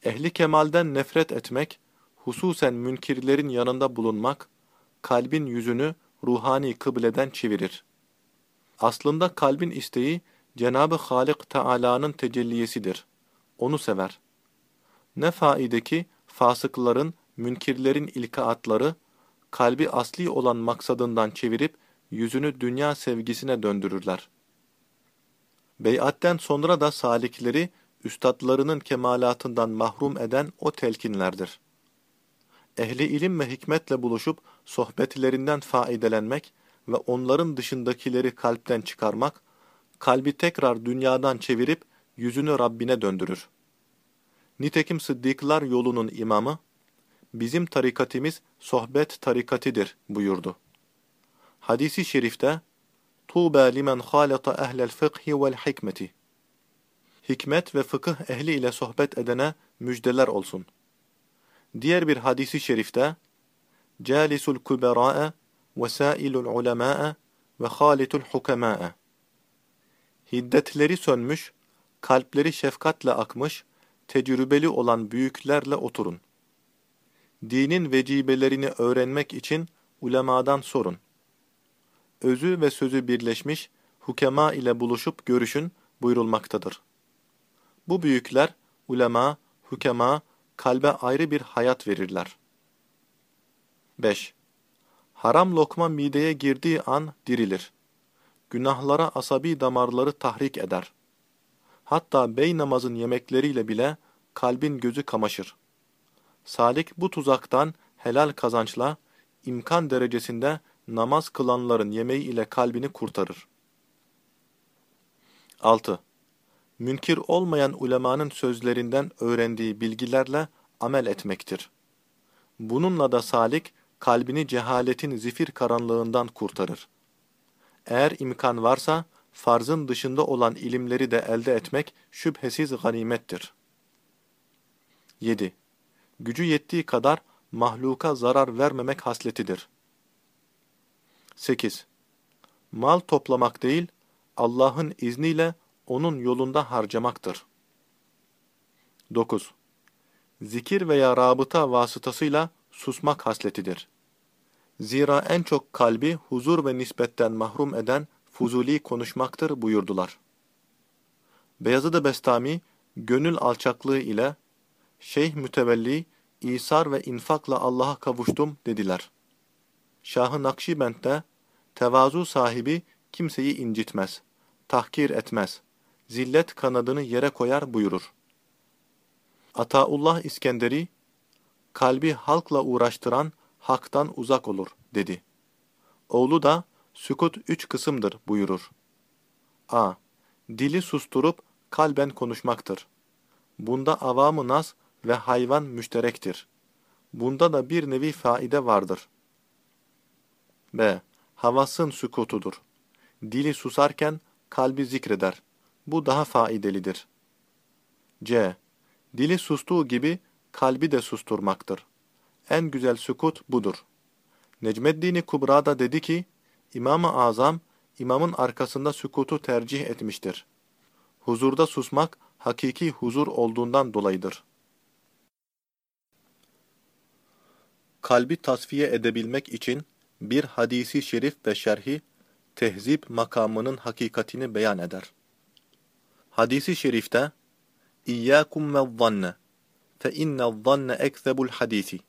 Ehli kemalden nefret etmek, hususen münkirlerin yanında bulunmak, kalbin yüzünü ruhani kıbleden çevirir. Aslında kalbin isteği, Cenab-ı Halik Teala'nın tecelliyesidir. Onu sever. Ne faide fasıkların, münkirlerin ilkaatları, kalbi asli olan maksadından çevirip, yüzünü dünya sevgisine döndürürler. Beyatten sonra da salikleri, üstadlarının kemalatından mahrum eden o telkinlerdir. Ehli ilim ve hikmetle buluşup sohbetlerinden faidelenmek ve onların dışındakileri kalpten çıkarmak, kalbi tekrar dünyadan çevirip yüzünü Rabbine döndürür. Nitekim Sıddıklar yolunun imamı, bizim tarikatimiz sohbet tarikatidir buyurdu. Hadisi şerifte, Tuğba limen halata ehlel fıkhi vel hikmeti hikmet ve fıkıh ehli ile sohbet edene müjdeler olsun. Diğer bir hadisi şerifte, Calisul kuberâ'e ve sâilul ulemâ'e ve hâlitul hukemâ'e Hiddetleri sönmüş, kalpleri şefkatle akmış, tecrübeli olan büyüklerle oturun. Dinin vecibelerini öğrenmek için ulemadan sorun. Özü ve sözü birleşmiş, hukema ile buluşup görüşün buyurulmaktadır. Bu büyükler, ulema, hükema, kalbe ayrı bir hayat verirler. 5. Haram lokma mideye girdiği an dirilir. Günahlara asabi damarları tahrik eder. Hatta bey namazın yemekleriyle bile kalbin gözü kamaşır. Salik bu tuzaktan helal kazançla, imkan derecesinde namaz kılanların yemeği ile kalbini kurtarır. 6 münkir olmayan ulemanın sözlerinden öğrendiği bilgilerle amel etmektir. Bununla da salik, kalbini cehaletin zifir karanlığından kurtarır. Eğer imkan varsa, farzın dışında olan ilimleri de elde etmek şüphesiz ganimettir. 7. Gücü yettiği kadar mahluka zarar vermemek hasletidir. 8. Mal toplamak değil, Allah'ın izniyle onun yolunda harcamaktır. 9. Zikir veya rabıta vasıtasıyla susmak hasletidir. Zira en çok kalbi huzur ve nispetten mahrum eden fuzuli konuşmaktır buyurdular. Beyazıd-ı Bestami, gönül alçaklığı ile Şeyh Mütevelli, İsar ve infakla Allah'a kavuştum dediler. Şah-ı Nakşibend'de, tevazu sahibi kimseyi incitmez, tahkir etmez, zillet kanadını yere koyar buyurur. Ataullah İskenderi, kalbi halkla uğraştıran haktan uzak olur dedi. Oğlu da sükut üç kısımdır buyurur. a. Dili susturup kalben konuşmaktır. Bunda avamı nas ve hayvan müşterektir. Bunda da bir nevi faide vardır. b. Havasın sükutudur. Dili susarken kalbi zikreder. Bu daha faidelidir. C. Dili sustuğu gibi kalbi de susturmaktır. En güzel sükut budur. Necmeddin Kubra dedi ki, İmam-ı Azam, imamın arkasında sükutu tercih etmiştir. huzurda susmak hakiki huzur olduğundan dolayıdır. Kalbi tasfiye edebilmek için bir hadisi şerif ve şerhi tehzip makamının hakikatini beyan eder. Hadisi şerifte İyyâkum ve zanne fe inne zanne ekzebul hadisi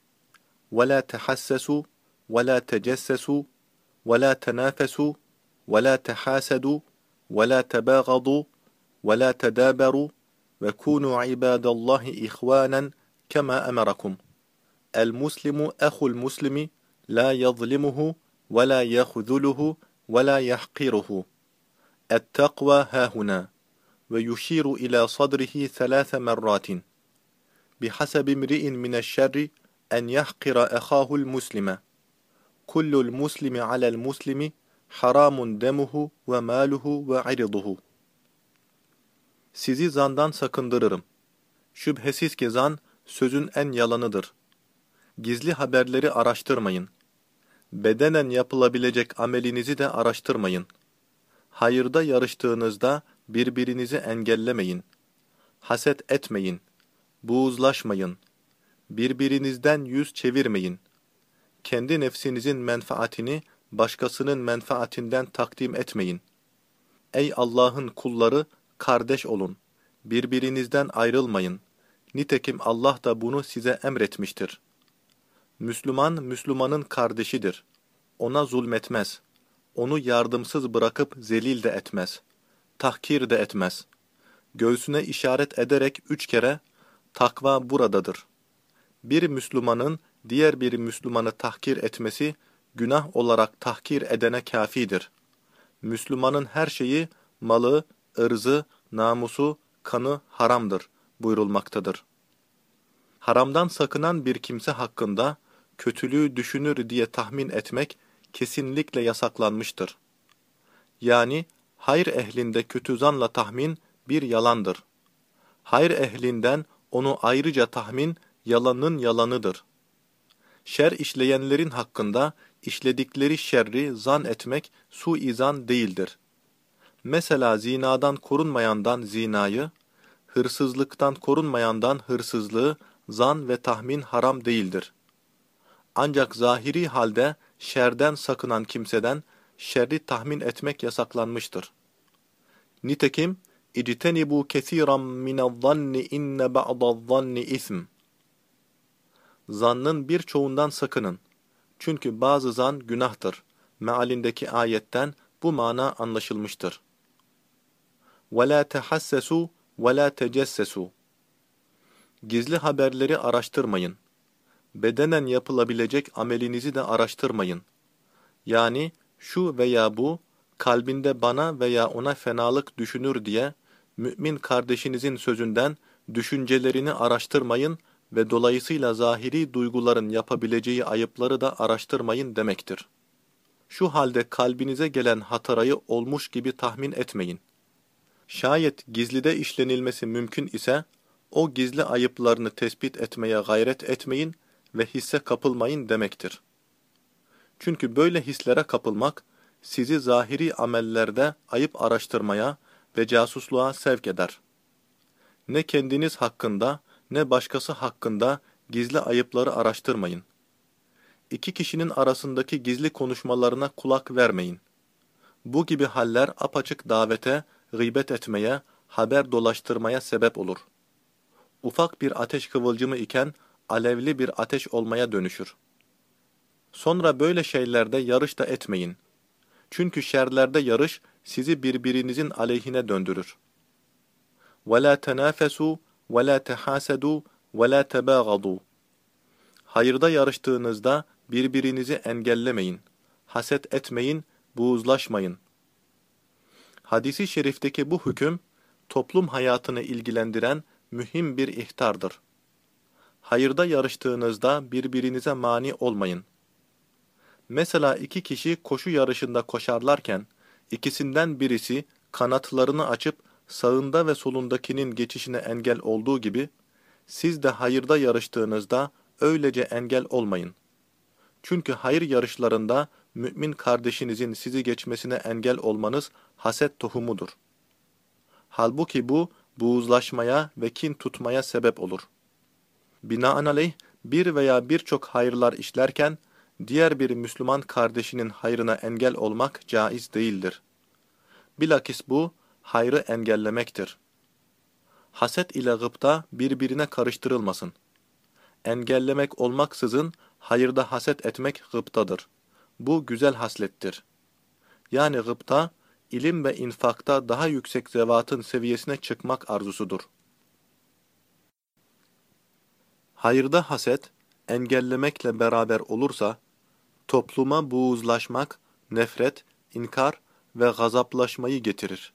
ve la tehassesu ve la tecessesu ولا تنافسوا ولا تحاسدوا ولا تباغضوا ولا تدابروا وكونوا عباد الله إخوانا كما أمركم. المسلم أخو المسلم لا يظلمه ولا يخذله ولا يحقره. التقوى هاهنا ويشير إلى صدره ثلاث مرات. بحسب امرئ من الشر أن يحقر أخاه المسلم. kullul muslimi alel muslimi haramun demuhu ve maluhu ve irduhu. Sizi zandan sakındırırım. Şüphesiz ki zan, sözün en yalanıdır. Gizli haberleri araştırmayın. Bedenen yapılabilecek amelinizi de araştırmayın. Hayırda yarıştığınızda birbirinizi engellemeyin. Haset etmeyin. Buğuzlaşmayın. Birbirinizden yüz çevirmeyin.'' Kendi nefsinizin menfaatini başkasının menfaatinden takdim etmeyin. Ey Allah'ın kulları, kardeş olun. Birbirinizden ayrılmayın. Nitekim Allah da bunu size emretmiştir. Müslüman, Müslümanın kardeşidir. Ona zulmetmez. Onu yardımsız bırakıp zelil de etmez. Tahkir de etmez. Göğsüne işaret ederek üç kere, takva buradadır. Bir Müslümanın diğer bir Müslümanı tahkir etmesi, günah olarak tahkir edene kafidir. Müslümanın her şeyi, malı, ırzı, namusu, kanı haramdır buyurulmaktadır. Haramdan sakınan bir kimse hakkında kötülüğü düşünür diye tahmin etmek kesinlikle yasaklanmıştır. Yani hayır ehlinde kötü zanla tahmin bir yalandır. Hayır ehlinden onu ayrıca tahmin yalanın yalanıdır. Şer işleyenlerin hakkında işledikleri şerri zan etmek suizan değildir. Mesela zinadan korunmayandan zinayı, hırsızlıktan korunmayandan hırsızlığı zan ve tahmin haram değildir. Ancak zahiri halde şerden sakınan kimseden şerri tahmin etmek yasaklanmıştır. Nitekim, اِجْتَنِبُوا كَثِيرًا مِنَ الظَّنِّ اِنَّ بَعْضَ الظَّنِّ اِثْمٍ Zannın birçoğundan sakının. Çünkü bazı zan günahtır. Mealindeki ayetten bu mana anlaşılmıştır. وَلَا تَحَسَّسُوا وَلَا تَجَسَّسُوا Gizli haberleri araştırmayın. Bedenen yapılabilecek amelinizi de araştırmayın. Yani şu veya bu, kalbinde bana veya ona fenalık düşünür diye, mümin kardeşinizin sözünden düşüncelerini araştırmayın ve dolayısıyla zahiri duyguların yapabileceği ayıpları da araştırmayın demektir. Şu halde kalbinize gelen hatırayı olmuş gibi tahmin etmeyin. Şayet gizlide işlenilmesi mümkün ise, o gizli ayıplarını tespit etmeye gayret etmeyin ve hisse kapılmayın demektir. Çünkü böyle hislere kapılmak, sizi zahiri amellerde ayıp araştırmaya ve casusluğa sevk eder. Ne kendiniz hakkında, ne başkası hakkında gizli ayıpları araştırmayın. İki kişinin arasındaki gizli konuşmalarına kulak vermeyin. Bu gibi haller apaçık davete, gıybet etmeye, haber dolaştırmaya sebep olur. Ufak bir ateş kıvılcımı iken alevli bir ateş olmaya dönüşür. Sonra böyle şeylerde yarış da etmeyin. Çünkü şerlerde yarış sizi birbirinizin aleyhine döndürür. وَلَا تَنَافَسُوا ve la tehasadu ve. Hayırda yarıştığınızda birbirinizi engellemeyin, haset etmeyin, buğuzlaşmayın. Hadisi şerifteki bu hüküm, toplum hayatını ilgilendiren mühim bir ihtardır. Hayırda yarıştığınızda birbirinize mani olmayın. Mesela iki kişi koşu yarışında koşarlarken, ikisinden birisi kanatlarını açıp sağında ve solundakinin geçişine engel olduğu gibi, siz de hayırda yarıştığınızda öylece engel olmayın. Çünkü hayır yarışlarında mümin kardeşinizin sizi geçmesine engel olmanız haset tohumudur. Halbuki bu, buğuzlaşmaya ve kin tutmaya sebep olur. Binaenaleyh, bir veya birçok hayırlar işlerken, diğer bir Müslüman kardeşinin hayrına engel olmak caiz değildir. Bilakis bu, hayrı engellemektir. Haset ile gıpta birbirine karıştırılmasın. Engellemek olmaksızın hayırda haset etmek gıptadır. Bu güzel haslettir. Yani gıpta, ilim ve infakta daha yüksek zevatın seviyesine çıkmak arzusudur. Hayırda haset, engellemekle beraber olursa, topluma buğuzlaşmak, nefret, inkar ve gazaplaşmayı getirir.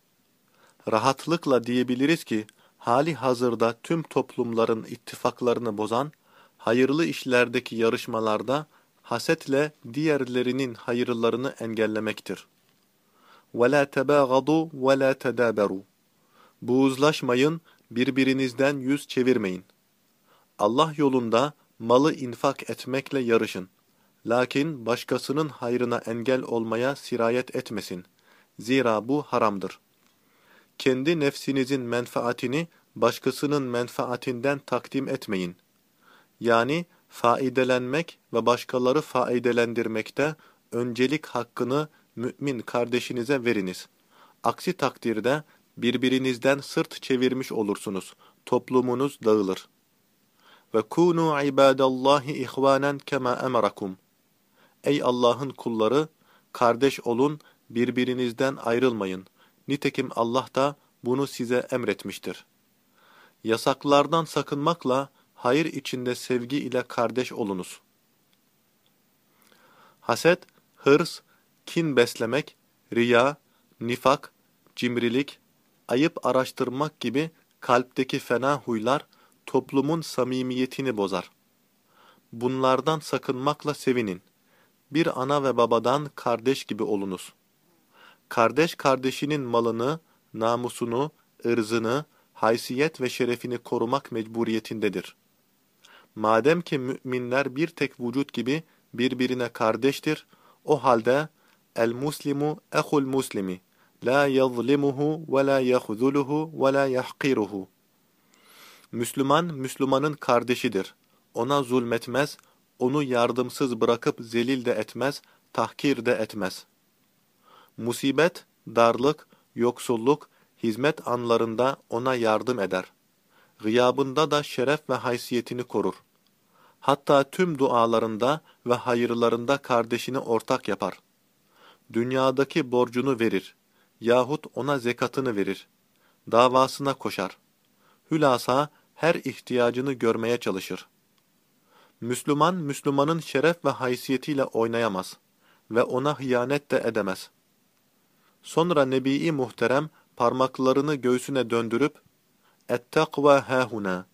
Rahatlıkla diyebiliriz ki, hali hazırda tüm toplumların ittifaklarını bozan, hayırlı işlerdeki yarışmalarda hasetle diğerlerinin hayırlarını engellemektir. وَلَا تَبَاغَضُوا وَلَا تَدَابَرُوا Buğuzlaşmayın, birbirinizden yüz çevirmeyin. Allah yolunda malı infak etmekle yarışın. Lakin başkasının hayrına engel olmaya sirayet etmesin. Zira bu haramdır. Kendi nefsinizin menfaatini başkasının menfaatinden takdim etmeyin. Yani faidelenmek ve başkaları faidelendirmekte öncelik hakkını mümin kardeşinize veriniz. Aksi takdirde birbirinizden sırt çevirmiş olursunuz. Toplumunuz dağılır. Ve kunu ibadallahi ihvanen kema emarakum. Ey Allah'ın kulları, kardeş olun, birbirinizden ayrılmayın. Nitekim Allah da bunu size emretmiştir. Yasaklardan sakınmakla hayır içinde sevgi ile kardeş olunuz. Haset, hırs, kin beslemek, riya, nifak, cimrilik, ayıp araştırmak gibi kalpteki fena huylar toplumun samimiyetini bozar. Bunlardan sakınmakla sevinin. Bir ana ve babadan kardeş gibi olunuz. Kardeş kardeşinin malını, namusunu, ırzını, haysiyet ve şerefini korumak mecburiyetindedir. Madem ki müminler bir tek vücut gibi birbirine kardeştir, o halde el muslimu ehul muslimi la yazlimuhu ve la yahzuluhu ve la yahqiruhu. Müslüman Müslümanın kardeşidir. Ona zulmetmez, onu yardımsız bırakıp zelil de etmez, tahkir de etmez. Musibet, darlık, yoksulluk, hizmet anlarında ona yardım eder. Gıyabında da şeref ve haysiyetini korur. Hatta tüm dualarında ve hayırlarında kardeşini ortak yapar. Dünyadaki borcunu verir yahut ona zekatını verir. Davasına koşar. Hülasa her ihtiyacını görmeye çalışır. Müslüman, Müslümanın şeref ve haysiyetiyle oynayamaz ve ona hıyanet de edemez. Sonra Nebi-i Muhterem parmaklarını göğsüne döndürüp "Et-takva hâhuna"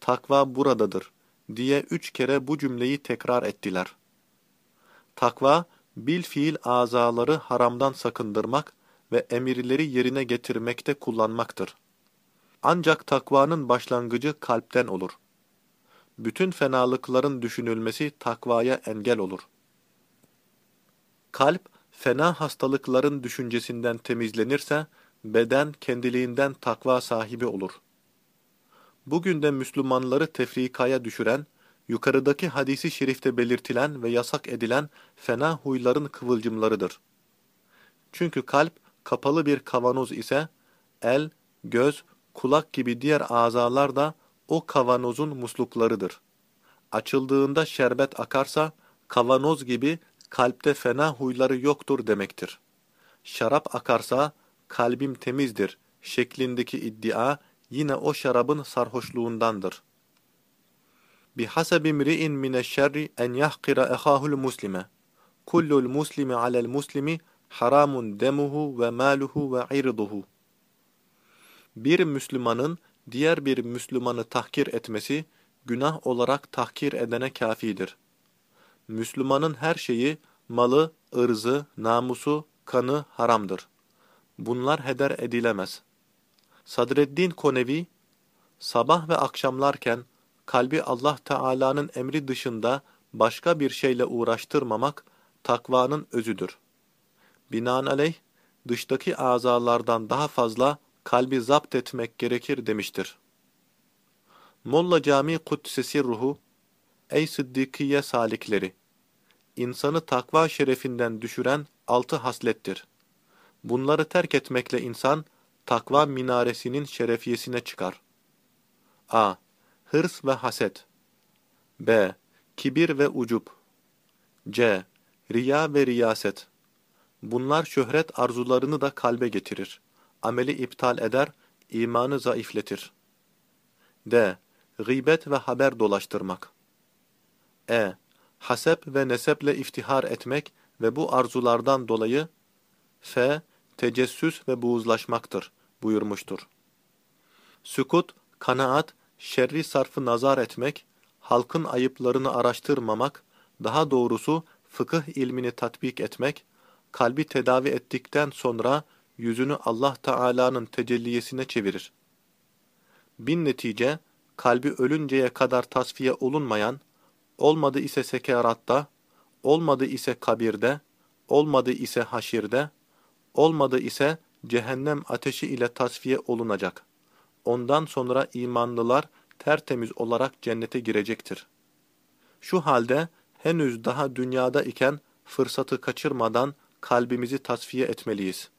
Takva buradadır diye üç kere bu cümleyi tekrar ettiler. Takva, bil fiil azaları haramdan sakındırmak ve emirleri yerine getirmekte kullanmaktır. Ancak takvanın başlangıcı kalpten olur. Bütün fenalıkların düşünülmesi takvaya engel olur. Kalp, fena hastalıkların düşüncesinden temizlenirse, beden kendiliğinden takva sahibi olur. Bugün de Müslümanları tefrikaya düşüren, yukarıdaki hadisi şerifte belirtilen ve yasak edilen fena huyların kıvılcımlarıdır. Çünkü kalp kapalı bir kavanoz ise, el, göz, kulak gibi diğer azalar da o kavanozun musluklarıdır. Açıldığında şerbet akarsa, kavanoz gibi kalpte fena huyları yoktur demektir. Şarap akarsa kalbim temizdir şeklindeki iddia yine o şarabın sarhoşluğundandır. Bihasebi mri'in mine şerri en yahkira ehahul muslime. Kullul muslimi alel muslimi haramun demuhu ve maluhu ve irduhu. Bir Müslümanın diğer bir Müslümanı tahkir etmesi, günah olarak tahkir edene kafidir.'' Müslümanın her şeyi, malı, ırzı, namusu, kanı haramdır. Bunlar heder edilemez. Sadreddin Konevi, sabah ve akşamlarken kalbi Allah Teala'nın emri dışında başka bir şeyle uğraştırmamak takvanın özüdür. Binaenaleyh, dıştaki azalardan daha fazla kalbi zapt etmek gerekir demiştir. Molla Cami Kudsesi Ruhu, Ey Sıddıkiye salikleri! İnsanı takva şerefinden düşüren altı haslettir. Bunları terk etmekle insan, takva minaresinin şerefiyesine çıkar. a. Hırs ve haset b. Kibir ve ucup c. Riya ve riyaset Bunlar şöhret arzularını da kalbe getirir. Ameli iptal eder, imanı zayıfletir. d. Gıybet ve haber dolaştırmak e. Hasep ve neseple iftihar etmek ve bu arzulardan dolayı f. Tecessüs ve buğuzlaşmaktır buyurmuştur. Sükut, kanaat, şerri sarfı nazar etmek, halkın ayıplarını araştırmamak, daha doğrusu fıkıh ilmini tatbik etmek, kalbi tedavi ettikten sonra yüzünü Allah Teala'nın tecelliyesine çevirir. Bin netice, kalbi ölünceye kadar tasfiye olunmayan, olmadı ise sekeratta, olmadı ise kabirde, olmadı ise haşirde, olmadı ise cehennem ateşi ile tasfiye olunacak. Ondan sonra imanlılar tertemiz olarak cennete girecektir. Şu halde henüz daha dünyada iken fırsatı kaçırmadan kalbimizi tasfiye etmeliyiz.